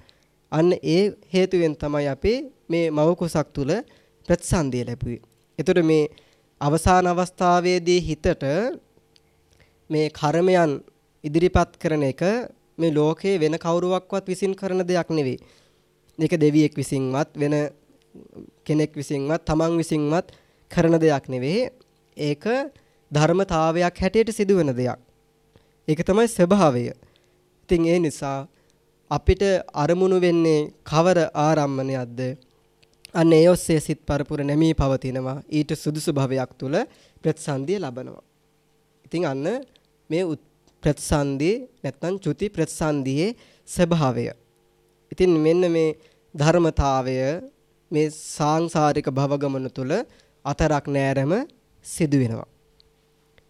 අන්න ඒ හේතුවෙන් තමයි අපි මේ මව කුසක් තුල ප්‍රතිසන්දිය ලැබුවේ. එතකොට මේ අවසාන අවස්ථාවේදී හිතට මේ කර්මයන් ඉදිරිපත් කරන එක මේ ලෝකේ වෙන කවුරුවක්වත් විසින් කරන දෙයක් නෙවෙයි. මේක දෙවියෙක් විසින්වත් වෙන කෙනෙක් විසින්වත් තමන් විසින්වත් කරන දෙයක් නෙවෙයි. ඒක ධර්මතාවයක් හැටියට සිදුවෙන දෙයක්. ඒක තමයි ස්වභාවය. ඉතින් ඒ නිසා අපිට අරමුණු වෙන්නේ කවර ආරම්මණයක්ද? අන්න ඒ ඔස්සේ සිත් පරපුර නැමී පවතිනවා. ඊට සුදුසු භවයක් තුල ප්‍රතිසන්දිය ලබනවා. ඉතින් අන්න මේ ප්‍රතිසන්දි නැත්නම් චුති ප්‍රතිසන්දියේ ස්වභාවය. ඉතින් මෙන්න මේ ධර්මතාවය මේ සාංශාරික භව ගමන තුල අතරක් නෑරම සිදු වෙනවා.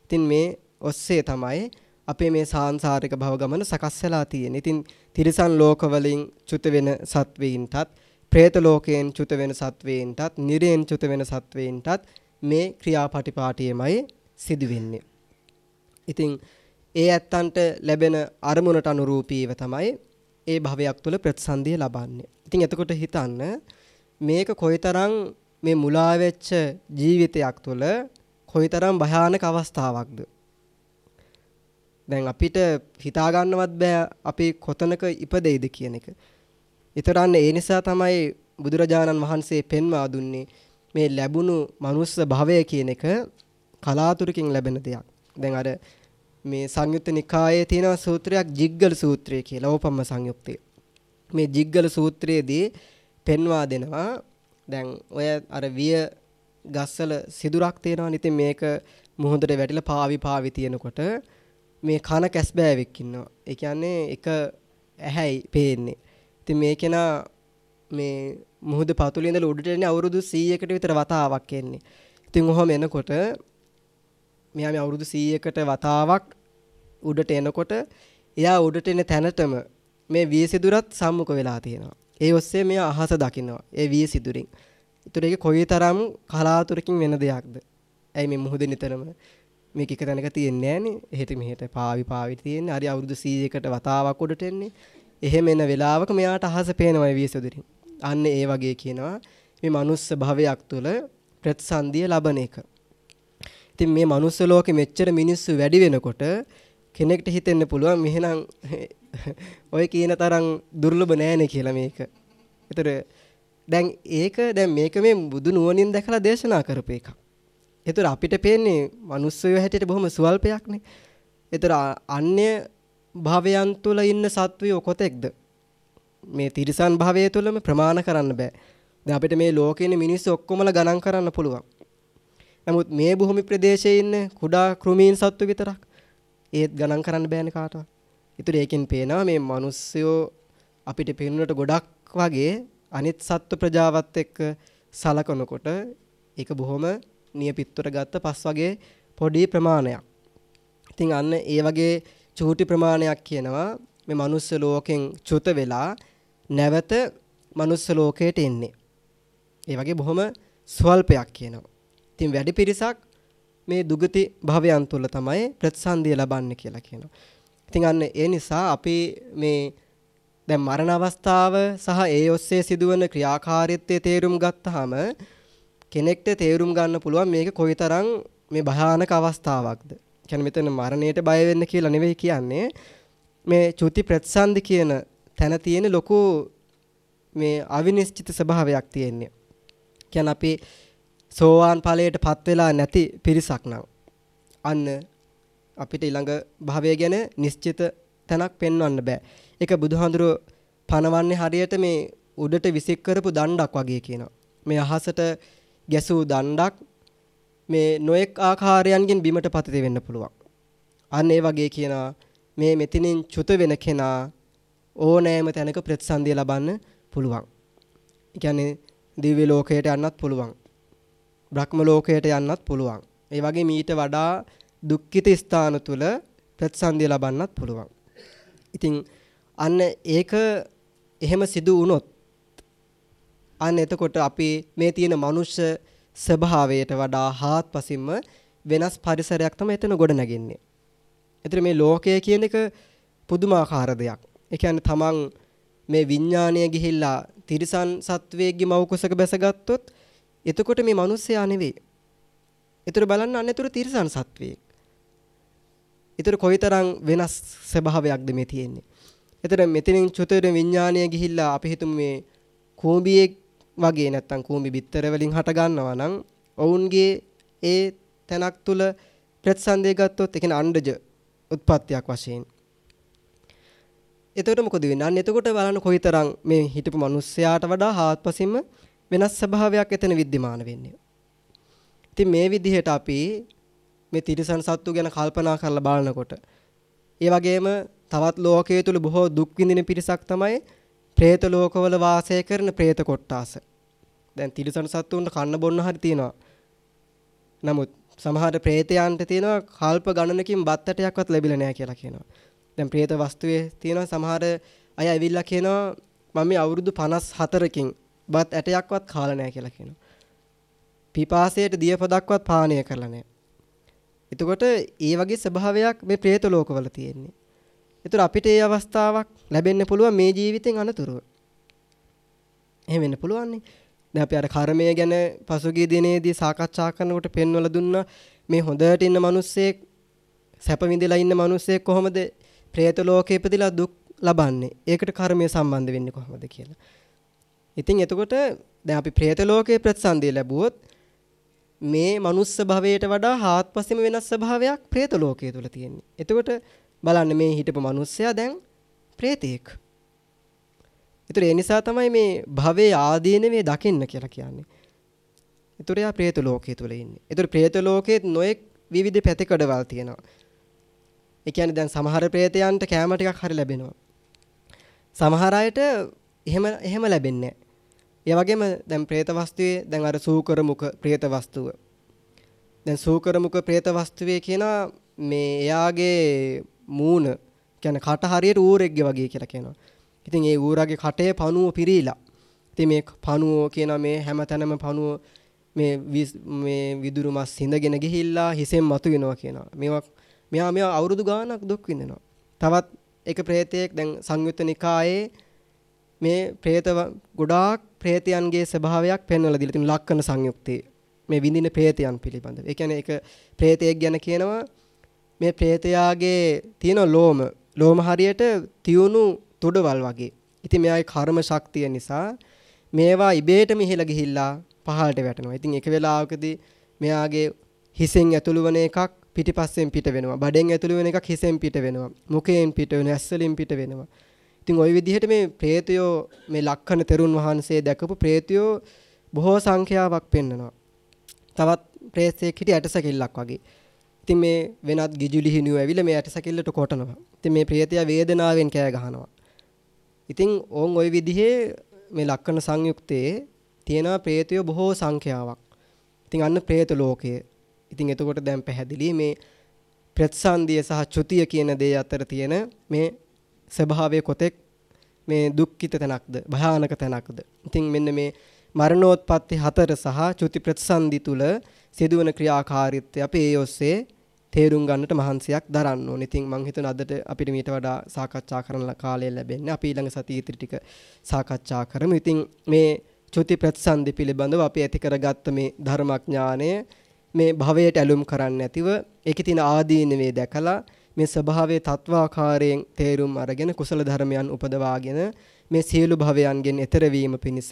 ඉතින් මේ ඔස්සේ තමයි අපේ මේ සාංශාරික භව ගමන සකස් වෙලා තියෙන්නේ. ඉතින් තිරිසන් ලෝකවලින් චුත වෙන සත්වයින්ටත්, പ്രേත ලෝකයෙන් චුත වෙන සත්වයින්ටත්, නිරයෙන් චුත වෙන සත්වයින්ටත් මේ ක්‍රියාපටිපාටියමයි සිදු වෙන්නේ. ඉතින් ඒ ඇත්තන්ට ලැබෙන අරමුණට අනුරූපීව තමයි ඒ භවයක් තුළ ප්‍රතිසන්දිය ලබන්නේ. ඉතින් එතකොට හිතන්න මේක කොයිතරම් මේ මුලා වෙච්ච ජීවිතයක් තුළ කොයිතරම් භයානක අවස්ථාවක්ද දැන් අපිට හිතා ගන්නවත් බෑ අපි කොතනක ඉපදෙයිද කියන එක. ඊතරන්න ඒ නිසා තමයි බුදුරජාණන් වහන්සේ පෙන්වා දුන්නේ මේ ලැබුණු මනුස්ස භවය කියන එක කලාතුරකින් ලැබෙන දෙයක්. දැන් අර මේ සංයුත්ත නිකායේ තියෙන සූත්‍රයක් ජිග්ගල සූත්‍රය කියලා ඕපම්ම සංයුක්තය. මේ ජිග්ගල සූත්‍රයේදී පෙන්වා දෙනවා දැන් ඔය අර විය ගස්වල සිදුරක් තියෙනවා. ඉතින් මේක මුහුදට වැටිලා පාවි පාවි තියෙනකොට මේ කන කැස්බෑවෙක් ඉන්නවා. ඒ කියන්නේ එක ඇහැයි පේන්නේ. ඉතින් මේ කෙනා මේ මුහුද පතුලේ ඉඳලා උඩට එන්නේ අවුරුදු 100කට විතර වතාවක් එන්නේ. ඉතින් ඔහොම එනකොට මෙයා මේ අවුරුදු 100කට වතාවක් උඩට එනකොට එයා උඩට එන තැනටම මේ වියසිදුරත් සම්මුඛ වෙලා තියෙනවා. ඒ ඔස්සේ මෙයා අහස දකිනවා. ඒ වියසිදුරින්. ඒතර ඒක කොයිතරම් කලාතුරකින් වෙන දෙයක්ද? ඇයි මේ මුහුද නිතරම මේක එක තැනක තියෙන්නේ නැහනේ. එහෙට මෙහෙට පාවි පාවි තියෙන්නේ. හරි අවුරුදු 100කට වතාවක් උඩට එන්නේ. එහෙම එන වෙලාවක මෙයාට අහස පේනවා වියසුදුරින්. අන්න ඒ වගේ කියනවා මේ මනුස්ස භවයක් තුළ ප්‍රතිසන්දිය ලබන එක. ඉතින් මේ මනුස්ස ලෝකෙ මෙච්චර මිනිස්සු වැඩි වෙනකොට කෙනෙක්ට හිතෙන්න පුළුවන් මෙහෙනම් ඔය කියන තරම් දුර්ලභ නෑනේ කියලා මේක. ඒතර දැන් ඒක දැන් මේක මේ බුදු නුවණින් දැකලා දේශනා කරපු එකක්. ඒතර අපිට පේන්නේ මිනිස්සුયો හැටියට බොහොම සුවල්පයක්නේ. ඒතර අන්‍ය භවයන් තුල ඉන්න සත්වයෝ කොතෙක්ද? මේ තිරිසන් භවයේ තුලම ප්‍රමාණ කරන්න බෑ. දැන් අපිට මේ ලෝකේ ඉන්න මිනිස්සු ඔක්කොමලා ගණන් කරන්න පුළුවන්. නමුත් මේ භූමි ප්‍රදේශයේ ඉන්න කුඩා කෘමීන් සත්තු විතරක් ඒත් ගණන් කරන්න බෑනේ කාටවත්. ඒතර ඒකෙන් පේනවා මේ මිනිස්සුયો අපිට පේනුනට ගොඩක් වගේ අනිත් සත්ව ප්‍රජාවත් එක්ක සලකනකොට ඒක බොහොම නියපිත්තර ගත්ත පස් වගේ පොඩි ප්‍රමාණයක්. ඉතින් අන්න ඒ වගේ චූටි ප්‍රමාණයක් කියනවා මේ මනුස්ස ලෝකෙන් චුත වෙලා නැවත මනුස්ස ලෝකයට එන්නේ. ඒ වගේ බොහොම ස්වල්පයක් කියනවා. ඉතින් වැඩි පිරිසක් මේ දුගති භවයන් තුල තමයි ප්‍රතිසන්දිය ලබන්නේ කියලා කියනවා. ඉතින් අන්න ඒ නිසා අපි මේ දැන් මරණ අවස්ථාව සහ ඒ ඔස්සේ සිදුවන ක්‍රියාකාරීත්වයේ තේරුම් ගත්තාම කෙනෙක්ට තේරුම් ගන්න පුළුවන් මේක කොයිතරම් මේ භයානක අවස්ථාවක්ද. කියන්නේ මෙතන මරණයට බය වෙන්න කියලා නෙවෙයි කියන්නේ. මේ චුති ප්‍රතිසන්දි කියන තැන තියෙන ලොකු මේ අවිනිශ්චිත ස්වභාවයක් තියෙන්නේ. කියන්නේ අපි සෝවාන් ඵලයට පත් වෙලා නැති පිරිසක් නම් අන්න අපිට ඊළඟ භවය ගැන නිශ්චිත තැනක් පෙන්වන්න බෑ. ඒක බුදුහාඳුරෝ පනවන්නේ හරියට මේ උඩට විසික් කරපු දණ්ඩක් වගේ කියනවා. මේ අහසට ගැසූ දණ්ඩක් මේ නොඑක් ආකාරයන්ගෙන් බිමට පතිත වෙන්න පුළුවන්. අන්න ඒ වගේ කියනවා මේ මෙතනින් චුත වෙන කෙනා ඕනෑම තැනක ප්‍රතිසන්දිය ලබන්න පුළුවන්. ඒ කියන්නේ දිව්‍ය ලෝකයට යන්නත් පුළුවන්. බ්‍රහ්ම ලෝකයට යන්නත් පුළුවන්. ඒ වගේ මීට වඩා දුක්ඛිත ස්ථාන තුල ප්‍රතිසන්දිය ලබන්නත් පුළුවන්. ඉතින් අන්න ඒක එහෙම සිදු වුණොත් අන්න එතකොට අපි මේ තියෙන මනුෂ්‍ය ස්වභාවයට වඩා හාත්පසින්ම වෙනස් පරිසරයක් තමයි එතන ගොඩ නැගෙන්නේ. එතන මේ ලෝකය කියන එක පුදුමාකාර දෙයක්. ඒ කියන්නේ තමන් මේ විඥාණය ගිහිල්ලා තිරිසන් සත්වයේගේ මව් කුසක බැසගත්තොත් එතකොට මේ මිනිස්සයා නෙවෙයි. ඒතර බලන්න අන්න ඒතර තිරිසන් සත්වයෙක්. ඒතර කොයිතරම් වෙනස් ස්වභාවයක්ද මේ තියෙන්නේ. ඒතර මෙතනින් චුතර විඥාණය ගිහිල්ලා අපි හිතමු මේ කූඹියෙක් වගේ නැත්තම් කූඹි බිත්තර වලින් හට ගන්නවා නම් ඔවුන්ගේ ඒ තැනක් තුල ප්‍රතිසන්දේ ගත්තොත් ඒ කියන්නේ අණ්ඩජ උත්පත්තියක් වශයෙන්. එතකොට මොකද වෙන්නේ? අන්න එතකොට බලන්න කොයිතරම් මේ හිටපු මිනිස්සයාට වඩා හාත්පසින්ම වෙනස් ස්වභාවයක් එතන विद्यमान වෙන්නේ. ඉතින් මේ විදිහට අපි මේ තිරිසන් සත්තු ගැන කල්පනා කරලා බලනකොට ඒ වගේම තවත් ලෝකයේ තුල බොහෝ දුක් විඳින පිරිසක් තමයි പ്രേත ලෝකවල වාසය කරන പ്രേත කොට්ටාස. දැන් තිරිසන් සත්තුන්ට කන්න බොන්න හරි තියෙනවා. නමුත් සමහර പ്രേතයන්ට තියෙනවා කල්ප ගණනකින් බත්තටයක්වත් ලැබිලා නැහැ කියලා කියනවා. දැන් പ്രേත වස්තුවේ තියෙනවා සමහර අය ඇවිල්ලා කියනවා මම මේ අවුරුදු 54කින් බත් ඇටයක්වත් කාලා නැහැ කියලා කියනවා. පිපාසයට දියපදක්වත් පානය කරලා නැහැ. එතකොට ඒ වගේ ස්වභාවයක් මේ പ്രേත ලෝකවල තියෙන්නේ. ඒතර අපිට ඒ අවස්ථාවක් ලැබෙන්න පුළුවන් මේ ජීවිතෙන් අනතුරුව. එහෙම වෙන්න පුළුවන් නේ. දැන් අපි අර කර්මය ගැන පසුගිය දිනේදී සාකච්ඡා කරනකොට පෙන්වලා දුන්නා මේ හොඳට ඉන්න මිනිස්සෙක් සැප විඳලා ඉන්න මිනිස්සෙක් කොහොමද പ്രേත ලෝකේ ඉපදිලා දුක් ලබන්නේ? ඒකට කර්මය සම්බන්ධ වෙන්නේ කොහොමද කියලා. ඉතින් එතකොට දැන් අපි പ്രേත ලෝකේ ප්‍රතිසන්දිය ලැබුවොත් මේ මනුස්ස භවයට වඩා හාත්පසින්ම වෙනස් ස්වභාවයක් പ്രേත ලෝකයේ තුල තියෙන්නේ. එතකොට බලන්න මේ හිටපු මිනිස්සයා දැන් പ്രേතෙක්. ඒතර ඒ නිසා තමයි මේ භවයේ ආදීනවේ දකින්න කියලා කියන්නේ. ඒතර යා പ്രേත ලෝකයේ තුල ඉන්නේ. ඒතර പ്രേත ලෝකයේ නොඑක් විවිධ පැතිකඩවල් තියෙනවා. ඒ කියන්නේ දැන් සමහර പ്രേතයන්ට කැම ටිකක් හරි ලැබෙනවා. සමහර අයට එහෙම එහෙම ලැබෙන්නේ නැහැ. ඒ වගේම දැන් പ്രേත වස්තුවේ දැන් අර සූකර මුඛ പ്രേත වස්තුව. දැන් සූකර මුඛ പ്രേත වස්තුවේ කියන මේ එයාගේ මූණ කියන්නේ කට හරියට ඌරෙක්ගේ වගේ කියලා කියනවා. ඉතින් ඒ ඌරාගේ කටේ පණුව පිරීලා. ඉතින් මේ පණුව කියන මේ හැමතැනම පණුව මේ මේ විදුරු මස් හිඳගෙන ගිහිල්ලා හිසෙන් මතු වෙනවා කියනවා. මේවා මෙයා මෙයා අවුරුදු ගාණක් දුක් විඳිනවා. තවත් එක ප්‍රේතයෙක් දැන් සංයුත්ත නිකායේ මේ പ്രേත ගොඩාක් പ്രേතයන්ගේ ස්වභාවයක් පෙන්වලා දීලා තියෙනවා ලක්කන සංයුක්තයේ මේ විඳින പ്രേතයන් පිළිබඳව. ඒ කියන්නේ ඒක പ്രേතයෙක් ගැන කියනවා මේ പ്രേතයාගේ තියෙන ලෝම ලෝම හරියට තියුණු තොඩවල් වගේ. ඉතින් මෙයාගේ කර්ම ශක්තිය නිසා මේවා ඉබේටම ඉහළ ගිහිල්ලා පහළට වැටෙනවා. ඉතින් එක වෙලාවකදී මෙයාගේ හිසෙන් ඇතුළු වෙන එකක් පිටිපස්සෙන් පිට වෙනවා. බඩෙන් ඇතුළු වෙන එකක් හිසෙන් පිට වෙනවා. මුඛයෙන් පිට වෙනවා. ඇස්වලින් පිට වෙනවා. ඉතින් ওই විදිහට මේ പ്രേතයෝ මේ ලක්ෂණ තෙරුන් වහන්සේ දැකපු പ്രേතයෝ බොහෝ සංඛ්‍යාවක් පෙන්නනවා. තවත් പ്രേතයෙක් හිටිය ඇටසැකිල්ලක් වගේ. ඉතින් මේ වෙනත් ගිජුලි හිණුව ඇවිල්ලා මේ ඇටසැකිල්ලට කොටනවා. ඉතින් මේ ප්‍රියතිය වේදනාවෙන් කෑ ගහනවා. ඉතින් ඕන් ওই විදිහේ මේ ලක්කන සංයුක්තයේ තියෙනවා ප්‍රේතය බොහෝ සංඛ්‍යාවක්. ඉතින් අන්න ප්‍රේත ලෝකය. ඉතින් එතකොට දැන් පැහැදිලි මේ ප්‍රතිසන්දිය සහ චුතිය කියන දේ අතර තියෙන මේ ස්වභාවය කොතෙක් මේ දුක්ඛිත තැනක්ද භයානක තැනක්ද. ඉතින් මෙන්න මේ මරණෝත්පත්ති හතර සහ චුති ප්‍රතිසන්දි තුල සිදුවන ක්‍රියාකාරීත්වය අපි ඒ ඔස්සේ තේරුම් ගන්නට මහන්සියක් දරන්න ඕනේ. ඉතින් මම හිතන අදට අපිට මීට වඩා සාකච්ඡා කරන්න කාලය ලැබෙන්නේ. අපි ඊළඟ සතියේ ඉතිරි ටික සාකච්ඡා කරමු. ඉතින් මේ චුති ප්‍රතිසන්දි පිළිබඳව අපි ඇති කරගත්ත මේ ධර්මඥානය මේ භවයට ඇලුම් කරන්නේ නැතිව ඒකේ තියෙන ආදීනවේ දැකලා මේ ස්වභාවයේ තත්වාකාරයෙන් තේරුම් අරගෙන කුසල ධර්මයන් උපදවාගෙන මේ සියලු භවයන්ගෙන් එතර වීම පිණිස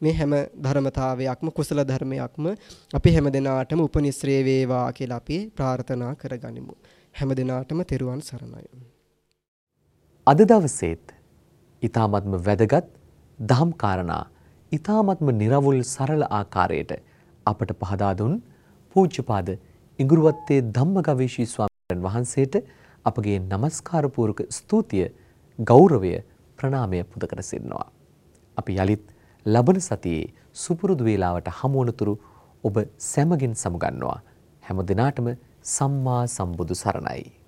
මේ හැම ධර්මතාවයක්ම කුසල ධර්මයක්ම අපි හැම දිනාටම උපනිශ්‍රේ වේවා කියලා අපි ප්‍රාර්ථනා කරගනිමු. හැම දිනාටම තෙරුවන් සරණයි. අද දවසේත් ඊ타මත්ම වැදගත් දහම් කාරණා ඊ타මත්ම निराවුල් සරල ආකාරයට අපට පහදා දුන් පූජ්‍යපාද ඉඟුරුවත්තේ ධම්මගවීෂී ස්වාමීන් වහන්සේට අපගේ নমස්කාර පූර්වක ස්තුතිය ගෞරවය ප්‍රණාමය පුද කර සිටිනවා. අපි යලිත් ලබන සතියේ සුපුරුදු වේලාවට හමු වනතුරු ඔබ සැමගින් සමුගන්නවා. හැම දිනාටම සම්මා සම්බුදු සරණයි.